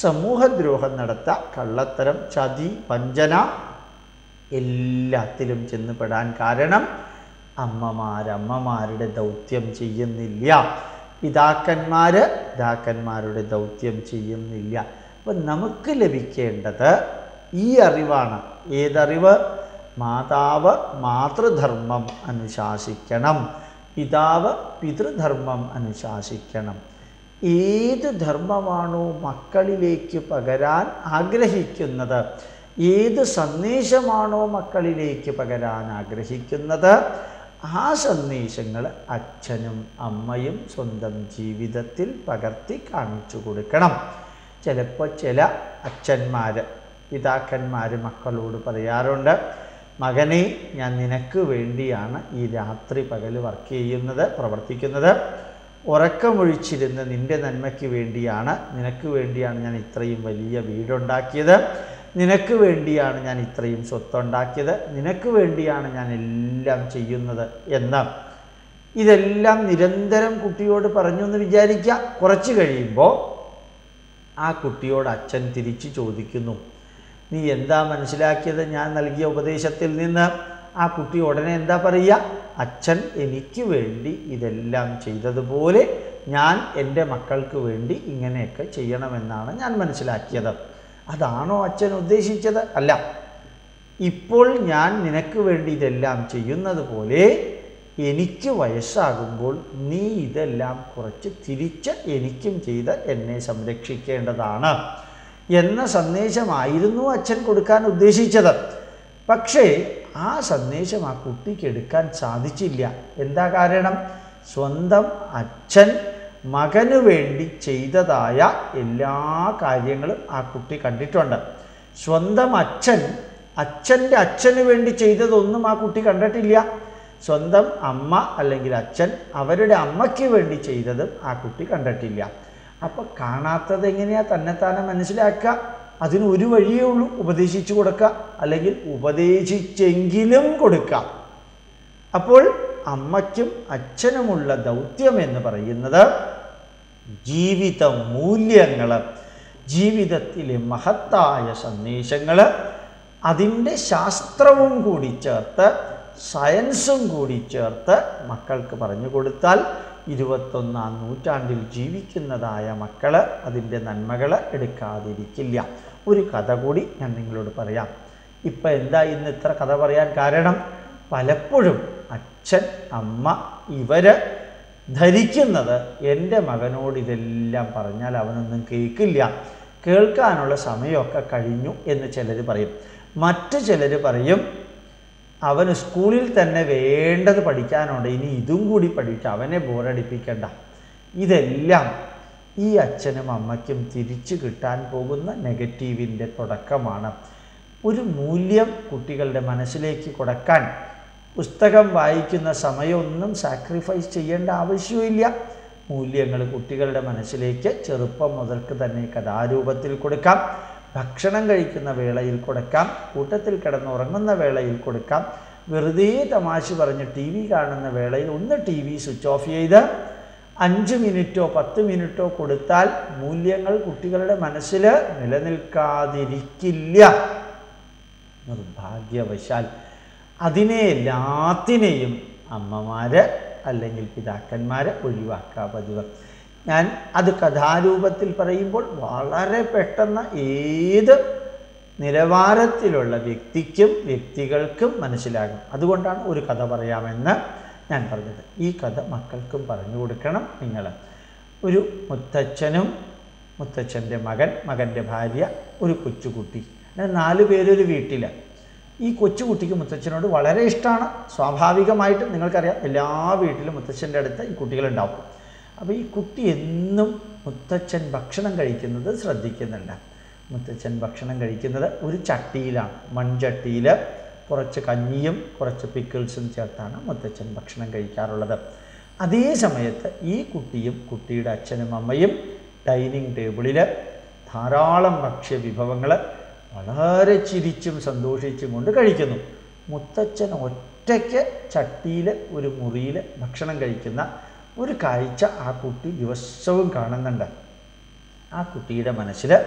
സമൂഹദ്രോഹം നടത്തുക കള്ളത്തരം ചതി വഞ്ചന എല്ലാത്തിലും ചെന്ന് പെടാൻ കാരണം അമ്മമാരമ്മമാരുടെ ദൗത്യം ചെയ്യുന്നില്ല. പിതാക്കന്മാർ പിതാക്കന്മാരുടെ ദൗത്യം ചെയ്യുന്നില്ല. അപ്പം നമുക്ക് ലഭിക്കേണ്ടത് ഈ അറിവാണ്. ഏതറിവ്? മാതാവ് മാതൃധർമ്മം അനുശാസിക്കണം. പിതാവ് പിതൃധർമ്മം അനുശാസിക്കണം. ഏത് ധർമ്മമാണോ മക്കളിലേക്ക് പകരാൻ ആഗ്രഹിക്കുന്നത്? ഏത് സന്ദേശമാണോ മക്കളിലേക്ക് പകരാൻ ആഗ്രഹിക്കുന്നത്? ആ സന്ദേശങ്ങൾ അച്ഛനും അമ്മയും സ്വന്തം ജീവിതത്തിൽ പകർത്തി കാണിച്ചു കൊടുക്കണം. ചിലപ്പോൾ ചില അച്ഛന്മാർ പിതാക്കന്മാർ മക്കളോട് പറയാറുണ്ട് മകനെ ഞാൻ നിനക്ക് വേണ്ടിയാണ് ഈ രാത്രി പകൽ വർക്ക് ചെയ്യുന്നത് പ്രവർത്തിക്കുന്നത്. ഉറക്കമൊഴിച്ചിരുന്ന് നിന്റെ നന്മയ്ക്ക് വേണ്ടിയാണ് നിനക്ക് വേണ്ടിയാണ് ഞാൻ ഇത്രയും വലിയ വീടുണ്ടാക്കിയത്. നിനക്ക് വേണ്ടിയാണ് ഞാൻ ഇത്രയും സ്വത്തുണ്ടാക്കിയത്. നിനക്ക് വേണ്ടിയാണ് ഞാൻ എല്ലാം ചെയ്യുന്നത് എന്ന്. ഇതെല്ലാം നിരന്തരം കുട്ടിയോട് പറഞ്ഞു എന്ന് വിചാരിക്കുക. കുറച്ച് കഴിയുമ്പോൾ ആ കുട്ടിയോട് അച്ഛൻ തിരിച്ചു ചോദിക്കുന്നു. നീ എന്താ മനസ്സിലാക്കിയത്? ഞാൻ നൽകിയ ഉപദേശത്തിൽ നിന്ന്. ആ കുട്ടി ഉടനെ എന്താ പറയുക? അച്ഛൻ എനിക്ക് വേണ്ടി ഇതെല്ലാം ചെയ്തതുപോലെ ഞാൻ എന്റെ മക്കൾക്ക് വേണ്ടി ഇങ്ങനെയൊക്കെ ചെയ്യണമെന്നാണ് ഞാൻ മനസ്സിലാക്കിയത്. അതാണോ അച്ഛൻ ഉദ്ദേശിച്ചത്? അല്ല. ഇപ്പോൾ ഞാൻ നിനക്ക് വേണ്ടി ഇതെല്ലാം ചെയ്യുന്നത് പോലെ എനിക്ക് വയസ്സാകുമ്പോൾ നീ ഇതെല്ലാം കുറച്ച് തിരിച്ച് എനിക്കും ചെയ്ത് എന്നെ സംരക്ഷിക്കേണ്ടതാണ് എന്ന സന്ദേശമായിരുന്നു അച്ഛൻ കൊടുക്കാൻ ഉദ്ദേശിച്ചത്. പക്ഷേ ആ സന്ദേശം ആ കുട്ടിക്ക് എടുക്കാൻ സാധിച്ചില്ല. എന്താ കാരണം? സ്വന്തം അച്ഛൻ മകന് വേണ്ടി ചെയ്തതായ എല്ലാ കാര്യങ്ങളും ആ കുട്ടി കണ്ടിട്ടുണ്ട്. സ്വന്തം അച്ഛൻ അച്ഛന്റെ അച്ഛന് വേണ്ടി ചെയ്തതൊന്നും ആ കുട്ടി കണ്ടിട്ടില്ല. സ്വന്തം അമ്മ അല്ലെങ്കിൽ അച്ഛൻ അവരുടെ അമ്മയ്ക്ക് വേണ്ടി ചെയ്തതും ആ കുട്ടി കണ്ടിട്ടില്ല. അപ്പോൾ കാണാത്തത് എങ്ങനെയാ തന്നെത്താനെ മനസ്സിലാക്കുക? അതിന് ഒരു വഴിയേ ഉള്ളൂ ഉപദേശിച്ചു കൊടുക്കുക അല്ലെങ്കിൽ ഉപദേശിച്ചെങ്കിലും കൊടുക്കുക. അപ്പോൾ അമ്മയ്ക്കും അച്ഛനുമുള്ള ദൗത്യം എന്ന് പറയുന്നത് ജീവിത മൂല്യങ്ങൾ ജീവിതത്തിലെ മഹത്തായ സന്ദേശങ്ങൾ അതിന്റെ ശാസ്ത്രവും കൂടി ചേർത്ത് സയൻസും കൂടി ചേർത്ത് മക്കൾക്ക് പറഞ്ഞു കൊടുത്താൽ ഇരുപത്തൊന്നാം നൂറ്റാണ്ടിൽ ജീവിക്കുന്നതായ മക്കൾ അതിന്റെ നന്മകൾ എടുക്കാതിരിക്കില്ല. ഒരു കഥ കൂടി ഞാൻ നിങ്ങളോട് പറയാം. ഇപ്പം എന്താ ഇന്ന് ഇത്ര കഥ പറയാൻ കാരണം? പലപ്പോഴും അച്ഛൻ അമ്മ ഇവർ ധരിക്കുന്നത് എന്റെ മകനോട് ഇതെല്ലാം പറഞ്ഞാൽ അവനൊന്നും കേൾക്കില്ല. കേൾക്കാനുള്ള സമയമൊക്കെ കഴിഞ്ഞു എന്ന് ചിലർ പറയും. മറ്റ് ചിലർ പറയും അവന് സ്കൂളിൽ തന്നെ വേണ്ടത് പഠിക്കാനുണ്ട്. ഇനി ഇതും കൂടി പഠിച്ച് അവനെ ബോറടിപ്പിക്കണ്ട. ഇതെല്ലാം ഈ അച്ഛനും അമ്മയ്ക്കും തിരിച്ചു കിട്ടാൻ പോകുന്ന നെഗറ്റീവിന്റെ തുടക്കമാണ്. ഒരു മൂല്യം കുട്ടികളുടെ മനസ്സിലേക്ക് കൊടുക്കാൻ പുസ്തകം വായിക്കുന്ന സമയമൊന്നും സാക്രിഫൈസ് ചെയ്യേണ്ട ആവശ്യമില്ല മൂല്യങ്ങൾ കുട്ടികളുടെ മനസ്സിലേക്ക് ചെറുപ്പം മുതൽക്ക് തന്നെ കഥാരൂപത്തിൽ കൊടുക്കാം. ഭക്ഷണം കഴിക്കുന്ന വേളയിൽ കൊടുക്കാം. കൂട്ടത്തിൽ കിടന്നുറങ്ങുന്ന വേളയിൽ കൊടുക്കാം. വെറുതെ തമാശ പറഞ്ഞ് ടി വി കാണുന്ന വേളയിൽ ഒന്ന് ടി വി സ്വിച്ച് ഓഫ് ചെയ്ത് അഞ്ച് മിനിറ്റോ പത്ത് മിനിറ്റോ കൊടുത്താൽ മൂല്യങ്ങൾ കുട്ടികളുടെ മനസ്സിൽ നിലനിൽക്കാതിരിക്കില്ല. നിർഭാഗ്യവശാൽ അതിനെ എല്ലാത്തിനെയും അമ്മമാർ അല്ലെങ്കിൽ പിതാക്കന്മാർ ഒഴിവാക്കുക പതിവ്. ഞാൻ അത് കഥാരൂപത്തിൽ പറയുമ്പോൾ വളരെ പെട്ടെന്ന് ഏത് നിലവാരത്തിലുള്ള വ്യക്തിക്കും വ്യക്തികൾക്കും മനസ്സിലാകും. അതുകൊണ്ടാണ് ഒരു കഥ പറയാമെന്ന് ഞാൻ പറഞ്ഞത്. ഈ കഥ മക്കൾക്കും പറഞ്ഞു കൊടുക്കണം നിങ്ങൾ ഒരു മുത്തച്ഛനും മുത്തച്ഛന്റെ മകൻ മകന്റെ ഭാര്യ ഒരു കൊച്ചുകുട്ടി. അങ്ങനെ നാല് പേരൊരു വീട്ടിൽ ഈ കൊച്ചുകുട്ടിക്ക് മുത്തച്ഛനോട് വളരെ ഇഷ്ടമാണ് സ്വാഭാവികമായിട്ട് നിങ്ങൾക്കറിയാം എല്ലാ വീട്ടിലും മുത്തച്ഛന്റെ അടുത്ത് ഈ കുട്ടികളുണ്ടാവും. അപ്പോൾ ഈ കുട്ടി എന്നും മുത്തച്ഛൻ ഭക്ഷണം കഴിക്കുന്നത് ശ്രദ്ധിക്കുന്നുണ്ട്. മുത്തച്ഛൻ ഭക്ഷണം കഴിക്കുന്നത് ഒരു ചട്ടിയിലാണ്. മൺചട്ടിയിൽ കുറച്ച് കഞ്ഞിയും കുറച്ച് പിക്കിൾസും ചേർത്താണ് മുത്തച്ഛൻ ഭക്ഷണം കഴിക്കാറുള്ളത്. അതേ സമയത്ത് ഈ കുട്ടിയും കുട്ടിയുടെ അച്ഛനും അമ്മയും ഡൈനിങ് ടേബിളിൽ ധാരാളം ഭക്ഷ്യവിഭവങ്ങൾ വളരെ ചിരിച്ചും സന്തോഷിച്ചും കൊണ്ട് കഴിക്കുന്നു. മുത്തച്ഛൻ ഒറ്റയ്ക്ക് ചട്ടിയിൽ ഒരു മുറിയിൽ ഭക്ഷണം കഴിക്കുന്ന ഒരു കാഴ്ച ആ കുട്ടി ദിവസവും കാണുന്നുണ്ട്. ആ കുട്ടിയുടെ മനസ്സിൽ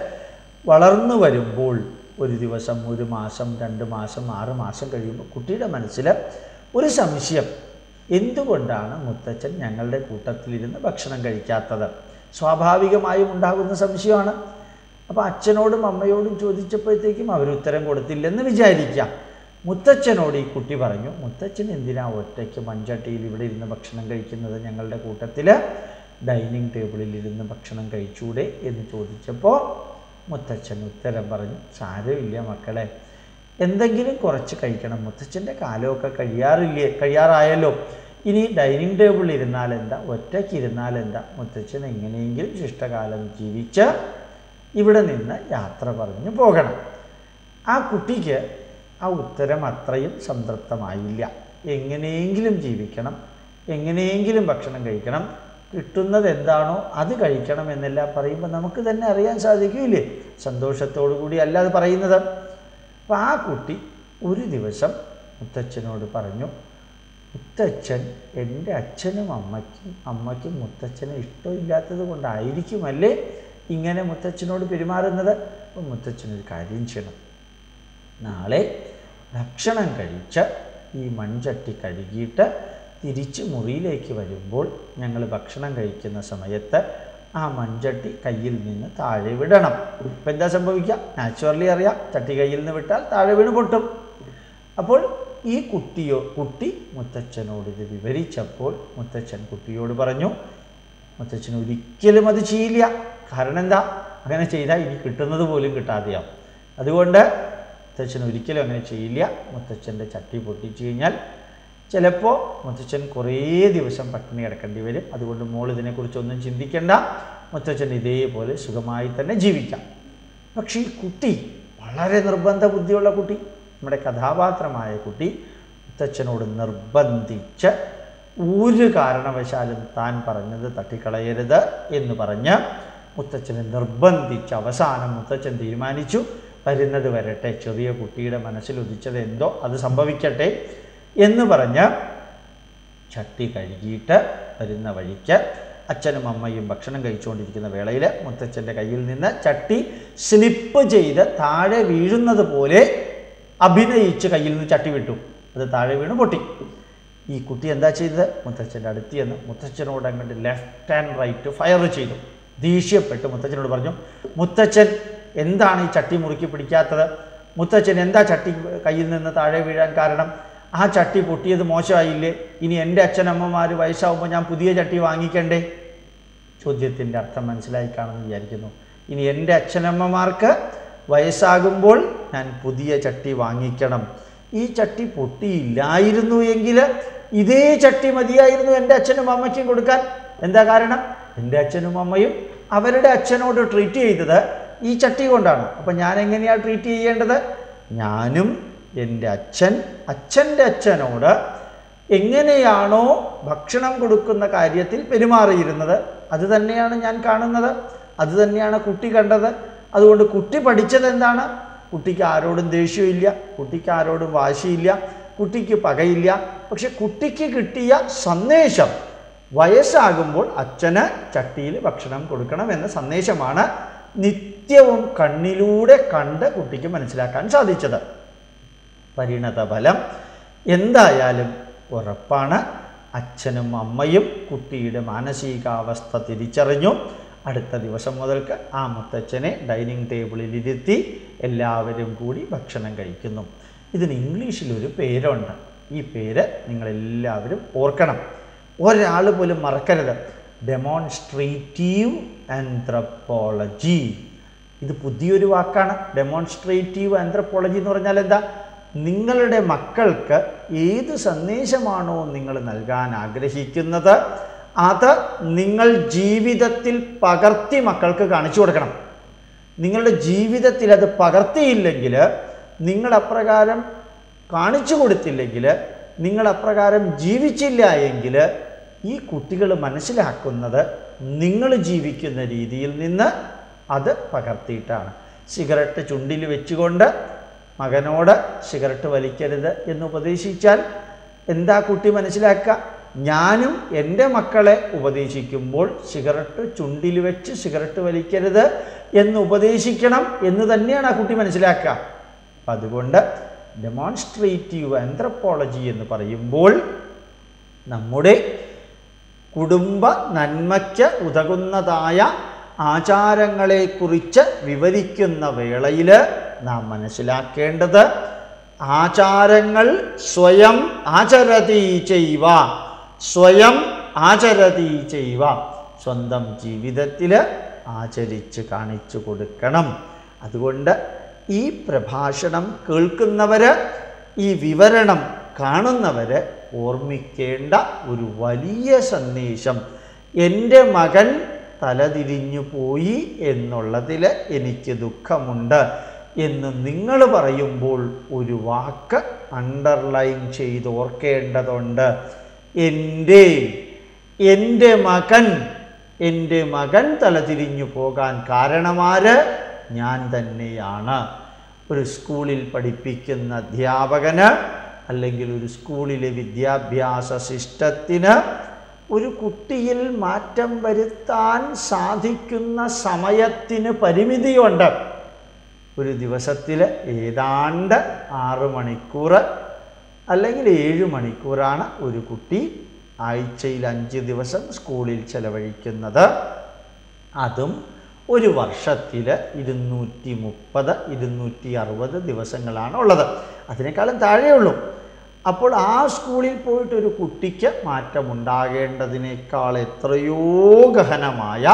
വളർന്നു വരുമ്പോൾ ഒരു ദിവസം ഒരു മാസം രണ്ട് മാസം ആറ് മാസം കഴിയുമ്പോൾ കുട്ടിയുടെ മനസ്സിൽ ഒരു സംശയം. എന്തുകൊണ്ടാണ് മുത്തച്ഛൻ ഞങ്ങളുടെ കൂട്ടത്തിലിരുന്ന് ഭക്ഷണം കഴിക്കാത്തത്? സ്വാഭാവികമായും ഉണ്ടാകുന്ന സംശയമാണ്. അപ്പോൾ അച്ഛനോടും അമ്മയോടും ചോദിച്ചപ്പോഴത്തേക്കും അവർ ഉത്തരം കൊടുത്തില്ലെന്ന് വിചാരിക്കാം. മുത്തച്ഛനോട് ഈ കുട്ടി പറഞ്ഞു മുത്തച്ഛൻ എന്തിനാ ഒറ്റയ്ക്ക് മൺചട്ടിയിൽ ഇവിടെ ഇരുന്ന് ഭക്ഷണം കഴിക്കുന്നത്? ഞങ്ങളുടെ കൂട്ടത്തിൽ ഡൈനിങ് ടേബിളിൽ ഇരുന്ന് ഭക്ഷണം കഴിച്ചൂടെ? എന്ന് ചോദിച്ചപ്പോൾ മുത്തച്ഛൻ ഉത്തരം പറഞ്ഞു സാരമില്ല മക്കളെ എന്തെങ്കിലും കുറച്ച് കഴിക്കണം. മുത്തച്ഛന്റെ കാലമൊക്കെ കഴിയാറില്ലേ കഴിയാറായല്ലോ. ഇനി ഡൈനിങ് ടേബിളിൽ ഇരുന്നാൽ എന്താ? ഒറ്റയ്ക്ക് ഇരുന്നാൽ എന്താ? മുത്തച്ഛൻ എങ്ങനെയെങ്കിലും ശിഷ്ടകാലം ജീവിച്ച് ഇവിടെ നിന്ന് യാത്ര പറഞ്ഞു പോകണം. ആ കുട്ടിക്ക് ആ ഉത്തരം അത്രയും സംതൃപ്തമായില്ല. എങ്ങനെയെങ്കിലും ജീവിക്കണം എങ്ങനെയെങ്കിലും ഭക്ഷണം കഴിക്കണം കിട്ടുന്നത് എന്താണോ അത് കഴിക്കണം എന്നെല്ലാം പറയുമ്പോൾ നമുക്ക് തന്നെ അറിയാൻ സാധിക്കില്ലേ? സന്തോഷത്തോടു കൂടി അല്ല അത് പറയുന്നത്. അപ്പം ആ കുട്ടി ഒരു ദിവസം മുത്തച്ഛനോട് പറഞ്ഞു മുത്തച്ഛൻ എന്റെ അച്ഛനും അമ്മയ്ക്കും അമ്മയ്ക്കും മുത്തച്ഛനും ഇഷ്ടമില്ലാത്തത് കൊണ്ടായിരിക്കുമല്ലേ ഇങ്ങനെ മുത്തച്ഛനോട് പെരുമാറുന്നത്? അപ്പം മുത്തച്ഛനൊരു കാര്യം ചെയ്യണം. നാളെ ഭക്ഷണം കഴിച്ച് ഈ മൺചട്ടി കഴുകിയിട്ട് തിരിച്ച് മുറിയിലേക്ക് വരുമ്പോൾ ഞങ്ങൾ ഭക്ഷണം കഴിക്കുന്ന സമയത്ത് ആ മൺചട്ടി കയ്യിൽ നിന്ന് താഴെ വിടണം. ഇപ്പം എന്താ സംഭവിക്കുക? നാച്ചുറലി അറിയാം. ചട്ടി കയ്യിൽ നിന്ന് വിട്ടാൽ താഴെ വീണ് പൊട്ടും. അപ്പോൾ ഈ കുട്ടിയോ കുട്ടി മുത്തച്ഛനോട് ഇത് വിവരിച്ചപ്പോൾ മുത്തച്ഛൻ കുട്ടിയോട് പറഞ്ഞു മുത്തച്ഛൻ ഒരിക്കലും അത് ചെയ്യില്ല. കാരണം എന്താ അങ്ങനെ ചെയ്താൽ ഇനി കിട്ടുന്നത് പോലും കിട്ടാതെയാവും. അതുകൊണ്ട് മുത്തച്ഛൻ ഒരിക്കലും അങ്ങനെ ചെയ്യില്ല. മുത്തച്ഛന്റെ ചട്ടി പൊട്ടിച്ചു കഴിഞ്ഞാൽ ചിലപ്പോൾ മുത്തച്ഛൻ കുറേ ദിവസം പട്ടിണി കിടക്കേണ്ടി വരും. അതുകൊണ്ട് മോൾ ഇതിനെക്കുറിച്ചൊന്നും ചിന്തിക്കേണ്ട. മുത്തച്ഛൻ ഇതേപോലെ സുഖമായി തന്നെ ജീവിക്കാം. പക്ഷേ ഈ കുട്ടി വളരെ നിർബന്ധ ബുദ്ധിയുള്ള കുട്ടി നമ്മുടെ കഥാപാത്രമായ കുട്ടി മുത്തച്ഛനോട് നിർബന്ധിച്ച് ഒരു കാരണവശാലും താൻ പറഞ്ഞത് തട്ടിക്കളയരുത് എന്ന് പറഞ്ഞ് മുത്തച്ഛനെ നിർബന്ധിച്ച് അവസാനം മുത്തച്ഛൻ തീരുമാനിച്ചു. വരുന്നത് വരട്ടെ. ചെറിയ കുട്ടിയുടെ മനസ്സിൽ ഉദിച്ചത് എന്തോ അത് സംഭവിക്കട്ടെ എന്ന് പറഞ്ഞ് ചട്ടി കഴുകിയിട്ട് വരുന്ന വഴിക്ക് അച്ഛനും അമ്മയും ഭക്ഷണം കഴിച്ചുകൊണ്ടിരിക്കുന്ന വേളയിൽ മുത്തച്ഛന്റെ കയ്യിൽ നിന്ന് ചട്ടി സ്ലിപ്പ് ചെയ്ത് താഴെ വീഴുന്നത് പോലെ അഭിനയിച്ച് കയ്യിൽ നിന്ന് ചട്ടി വിട്ടു. അത് താഴെ വീണ് പൊട്ടി. ഈ കുട്ടി എന്താ ചെയ്തത്? മുത്തച്ഛന്റെ അടുത്ത് ചെന്ന് മുത്തച്ഛനോട് അങ്ങോട്ട് ലെഫ്റ്റ് ആൻഡ് റൈറ്റ് ഫയർ ചെയ്തു. ദേഷ്യപ്പെട്ട്. മുത്തച്ഛനോട് പറഞ്ഞു മുത്തച്ഛൻ എന്താണ് ഈ ചട്ടി മുറുക്കി പിടിക്കാത്തത്? മുത്തച്ഛൻ എന്താ ചട്ടി കയ്യിൽ നിന്ന് താഴെ വീഴാൻ കാരണം? ആ ചട്ടി പൊട്ടിയത് മോശമായില്ലേ? ഇനി എന്റെ അച്ഛനമ്മമാർ വയസ്സാവുമ്പോൾ ഞാൻ പുതിയ ചട്ടി വാങ്ങിക്കണ്ടേ? ചോദ്യത്തിന്റെ അർത്ഥം മനസ്സിലായി കാണുമെന്ന് വിചാരിക്കുന്നു. ഇനി എന്റെ അച്ഛനമ്മമാർക്ക് വയസ്സാകുമ്പോൾ ഞാൻ പുതിയ ചട്ടി വാങ്ങിക്കണം. ഈ ചട്ടി പൊട്ടിയില്ലായിരുന്നു എങ്കിൽ ഇതേ ചട്ടി മതിയായിരുന്നു എന്റെ അച്ഛനും അമ്മയ്ക്കും കൊടുക്കാൻ. എന്താ കാരണം? എന്റെ അച്ഛനും അമ്മയും അവരുടെ അച്ഛനോട് ട്രീറ്റ് ചെയ്തത് ഈ ചട്ടി കൊണ്ടാണ്. അപ്പം ഞാൻ എങ്ങനെയാണ് ട്രീറ്റ് ചെയ്യേണ്ടത്? ഞാനും എന്റെ അച്ഛൻ അച്ഛന്റെ അച്ഛനോട് എങ്ങനെയാണോ ഭക്ഷണം കൊടുക്കുന്ന കാര്യത്തിൽ പെരുമാറിയിരുന്നത്? അത് തന്നെയാണ് ഞാൻ കാണുന്നത്. അത് തന്നെയാണ് കുട്ടി കണ്ടത്. അതുകൊണ്ട് കുട്ടി പഠിച്ചത് എന്താണ്? കുട്ടിക്ക് ആരോടും ദേഷ്യമില്ല കുട്ടിക്ക് ആരോടും വാശിയില്ല കുട്ടിക്ക് പകയില്ല. പക്ഷെ കുട്ടിക്ക് കിട്ടിയ സന്ദേശം വയസ്സാകുമ്പോൾ അച്ഛന് ചട്ടിയിൽ ഭക്ഷണം കൊടുക്കണം എന്ന സന്ദേശമാണ് നിത്യവും കണ്ണിലൂടെ കണ്ട് കുട്ടിക്ക് മനസ്സിലാക്കാൻ സാധിച്ചത്. പരിണത ഫലം എന്തായാലും ഉറപ്പാണ്. അച്ഛനും അമ്മയും കുട്ടിയുടെ മാനസികാവസ്ഥ തിരിച്ചറിഞ്ഞു. അടുത്ത ദിവസം മുതൽക്ക് ആ മുത്തച്ഛനെ ഡൈനിങ് ടേബിളിൽ ഇരുത്തി എല്ലാവരും കൂടി ഭക്ഷണം കഴിക്കുന്നു. ഇതിന് ഇംഗ്ലീഷിലൊരു പേരുണ്ട്. ഈ പേര് നിങ്ങളെല്ലാവരും ഓർക്കണം. ഒരാൾ പോലും മറക്കരുത്. ഡെമോൺസ്ട്രേറ്റീവ് ആന്ത്രപ്പോളജി ഇത് പുതിയൊരു വാക്കാണ്. ഡെമോൺസ്ട്രേറ്റീവ് ആന്ത്രപ്പോളജി എന്ന് പറഞ്ഞാൽ എന്താ? നിങ്ങളുടെ മക്കൾക്ക് ഏത് സന്ദേശമാണോ നിങ്ങൾ നൽകാൻ ആഗ്രഹിക്കുന്നത് അത് നിങ്ങൾ ജീവിതത്തിൽ പകർത്തി മക്കൾക്ക് കാണിച്ചു കൊടുക്കണം. നിങ്ങളുടെ ജീവിതത്തിൽ അത് പകർത്തിയില്ലെങ്കിൽ നിങ്ങൾ അപ്രകാരം കാണിച്ചു കൊടുത്തില്ലെങ്കിൽ നിങ്ങൾ അപ്രകാരം ജീവിച്ചില്ല എങ്കിൽ ഈ കുട്ടികൾ മനസ്സിലാക്കുന്നത് നിങ്ങൾ ജീവിക്കുന്ന രീതിയിൽ നിന്ന് അത് പകർത്തിയിട്ടാണ്. സിഗരറ്റ് ചുണ്ടിൽ വെച്ചുകൊണ്ട് മകനോട് സിഗരറ്റ് വലിക്കരുത് എന്ന് ഉപദേശിച്ചാൽ എന്താ കുട്ടി മനസ്സിലാക്കുക? ഞാനും എന്റെ മക്കളെ ഉപദേശിക്കുമ്പോൾ സിഗരറ്റ് ചുണ്ടിൽ വെച്ച് സിഗരറ്റ് വലിക്കരുത് എന്ന് ഉപദേശിക്കണം എന്ന് തന്നെയാണ് ആ കുട്ടി മനസ്സിലാക്കുക. അതുകൊണ്ട് ഡെമോൺസ്ട്രേറ്റീവ് ആന്ത്രപ്പോളജി എന്ന് പറയുമ്പോൾ നമ്മുടെ കുടുംബ നന്മയ്ക്ക് ഉതകുന്നതായ ആചാരങ്ങളെക്കുറിച്ച് വിവരിക്കുന്ന വേളയിൽ നാം മനസ്സിലാക്കേണ്ടത് ആചാരങ്ങൾ സ്വയം ആചരതി ചെയ്യുക സ്വയം ആചരതി ചെയ്യുക സ്വന്തം ജീവിതത്തിൽ ആചരിച്ച് കാണിച്ചു കൊടുക്കണം. അതുകൊണ്ട് ഈ പ്രഭാഷണം കേൾക്കുന്നവർ ഈ വിവരണം കാണുന്നവർ ഓർമ്മിക്കേണ്ട ഒരു വലിയ സന്ദേശം. എന്റെ മകൻ തലതിരിഞ്ഞു പോയി എന്നുള്ളതിൽ എനിക്ക് ദുഃഖമുണ്ട് എന്ന് നിങ്ങൾ പറയുമ്പോൾ ഒരു വാക്ക് അണ്ടർലൈൻ ചെയ്ത് ഓർക്കേണ്ടതുണ്ട്. എന്റെ എന്റെ മകൻ എന്റെ മകൻ തലതിരിഞ്ഞു പോകാൻ കാരണമാര് ഞാൻ തന്നെയാണ്. ഒരു സ്കൂളിൽ പഠിപ്പിക്കുന്ന അധ്യാപകന് അല്ലെങ്കിൽ ഒരു സ്കൂളിലെ വിദ്യാഭ്യാസ സിസ്റ്റത്തിന് ഒരു കുട്ടിയിൽ മാറ്റം വരുത്താൻ സാധിക്കുന്ന സമയത്തിന് പരിമിതിയുണ്ട്. ഒരു ദിവസത്തിൽ ഏതാണ്ട് ആറ് മണിക്കൂർ അല്ലെങ്കിൽ ഏഴ് മണിക്കൂറാണ് ഒരു കുട്ടി ആഴ്ചയിൽ അഞ്ച് ദിവസം സ്കൂളിൽ ചെലവഴിക്കുന്നത്. അതും ഒരു വർഷത്തിൽ ഇരുന്നൂറ്റി മുപ്പത് ഇരുന്നൂറ്റി അറുപത് ദിവസങ്ങളാണ് ഉള്ളത്. അതിനേക്കാളും താഴെയുള്ളൂ അപ്പോൾ ആ സ്കൂളിൽ പോയിട്ട് ഒരു കുട്ടിക്ക് മാറ്റമുണ്ടാകേണ്ടതിനേക്കാൾ എത്രയോ ഗഹനമായ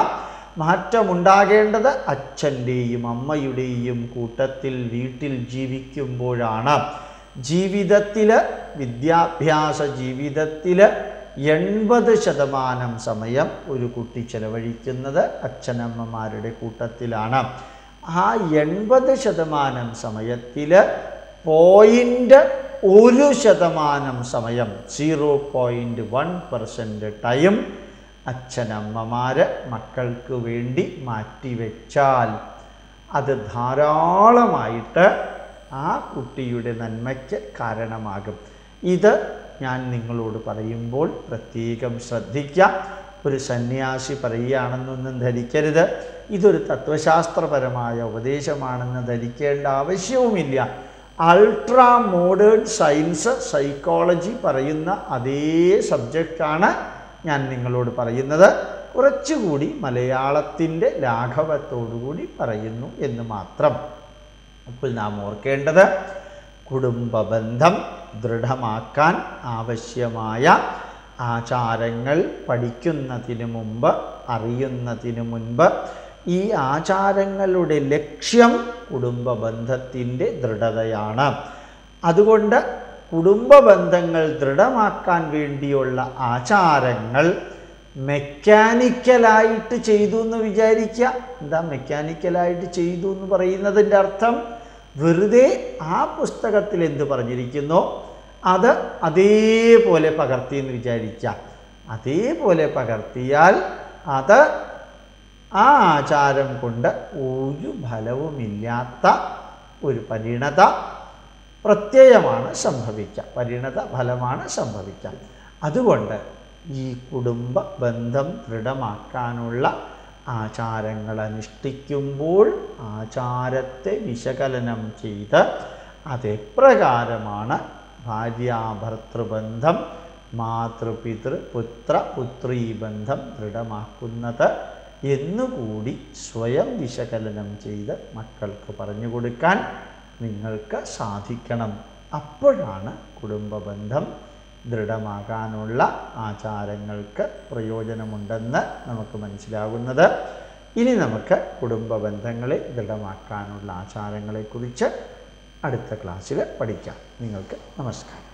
മാറ്റമുണ്ടാകേണ്ടത് അച്ഛന്റെയും അമ്മയുടെയും കൂട്ടത്തിൽ വീട്ടിൽ ജീവിക്കുമ്പോഴാണ്. ജീവിതത്തിൽ വിദ്യാഭ്യാസ ജീവിതത്തിൽ എൺപത് ശതമാനം സമയം ഒരു കുട്ടി ചെലവഴിക്കുന്നത് അച്ഛനമ്മമാരുടെ കൂട്ടത്തിലാണ്. ആ എൺപത് ശതമാനം സമയത്തിൽ പോയിന്റ് ഒരു ശതമാനം സമയം zero point one percent time അച്ഛനമ്മമാർ മക്കൾക്ക് വേണ്ടി മാറ്റിവെച്ചാൽ അത് ധാരാളമായിട്ട് ആ കുട്ടിയുടെ നന്മയ്ക്ക് കാരണമാകും. ഇത് ഞാൻ നിങ്ങളോട് പറയുമ്പോൾ പ്രത്യേകം ശ്രദ്ധിക്കാം. ഒരു സന്യാസി പറയുകയാണെന്നൊന്നും ധരിക്കരുത്. ഇതൊരു തത്വശാസ്ത്രപരമായ ഉപദേശമാണെന്ന് ധരിക്കേണ്ട ആവശ്യവുമില്ല. അൾട്രാ മോഡേൺ സയൻസ് സൈക്കോളജി പറയുന്ന അതേ സബ്ജക്റ്റാണ് ഞാൻ നിങ്ങളോട് പറയുന്നത്. കുറച്ചുകൂടി മലയാളത്തിന്റെ ലാഘവത്തോടുകൂടി പറയുന്നു എന്ന് മാത്രം. അപ്പോൾ നാം ഓർക്കേണ്ടത് കുടുംബബന്ധം ദൃഢമാക്കാൻ ആവശ്യമായ ആചാരങ്ങൾ പഠിക്കുന്നതിന് മുമ്പ് അറിയുന്നതിന് മുൻപ് ഈ ആചാരങ്ങളുടെ ലക്ഷ്യം കുടുംബബന്ധത്തിന്റെ ദൃഢതയാണ്. അതുകൊണ്ട് കുടുംബബന്ധങ്ങൾ ദൃഢമാക്കാൻ വേണ്ടിയുള്ള ആചാരങ്ങൾ മെക്കാനിക്കലായിട്ട് ചെയ്തു എന്ന് വിചാരിക്കുക. എന്താ മെക്കാനിക്കലായിട്ട് ചെയ്തു എന്ന് പറയുന്നതിന്റെ അർത്ഥം? വെറുതെ ആ പുസ്തകത്തിൽ എന്ത് പറഞ്ഞിരിക്കുന്നോ? അത് അതേപോലെ പകർത്തി എന്ന് വിചാരിക്കുക അതേപോലെ പകർത്തിയാൽ അത് ആ ആചാരം കൊണ്ട് ഒരു ഫലവുമില്ലാത്ത ഒരു പരിണത പ്രത്യയമാണ് സംഭവിക്കുക പരിണത ഫലമാണ് സംഭവിക്കുക അതുകൊണ്ട് ഈ കുടുംബ ബന്ധം ദൃഢമാക്കാനുള്ള ആചാരങ്ങൾ അനുഷ്ഠിക്കുമ്പോൾ ആചാരത്തെ വിശകലനം ചെയ്ത് അതെപ്രകാരമാണ് ഭാര്യാഭർത്തൃബന്ധം മാതൃപിതൃ പുത്ര പുത്രീ ബന്ധം ദൃഢമാക്കുന്നത് എന്നുകൂടി സ്വയം വിശകലനം ചെയ്ത് മക്കൾക്ക് പറഞ്ഞു കൊടുക്കാൻ നിങ്ങൾക്ക് സാധിക്കണം. അപ്പോഴാണ് കുടുംബബന്ധം ദൃഢമാകാനുള്ള ആചാരങ്ങൾക്ക് പ്രയോജനമുണ്ടെന്ന് നമുക്ക് മനസ്സിലാകുന്നത്. ഇനി നമുക്ക് കുടുംബ ബന്ധങ്ങളെ ദൃഢമാക്കാനുള്ള ആചാരങ്ങളെക്കുറിച്ച് അടുത്ത ക്ലാസ്സിൽ പഠിക്കാം. നിങ്ങൾക്ക് നമസ്കാരം.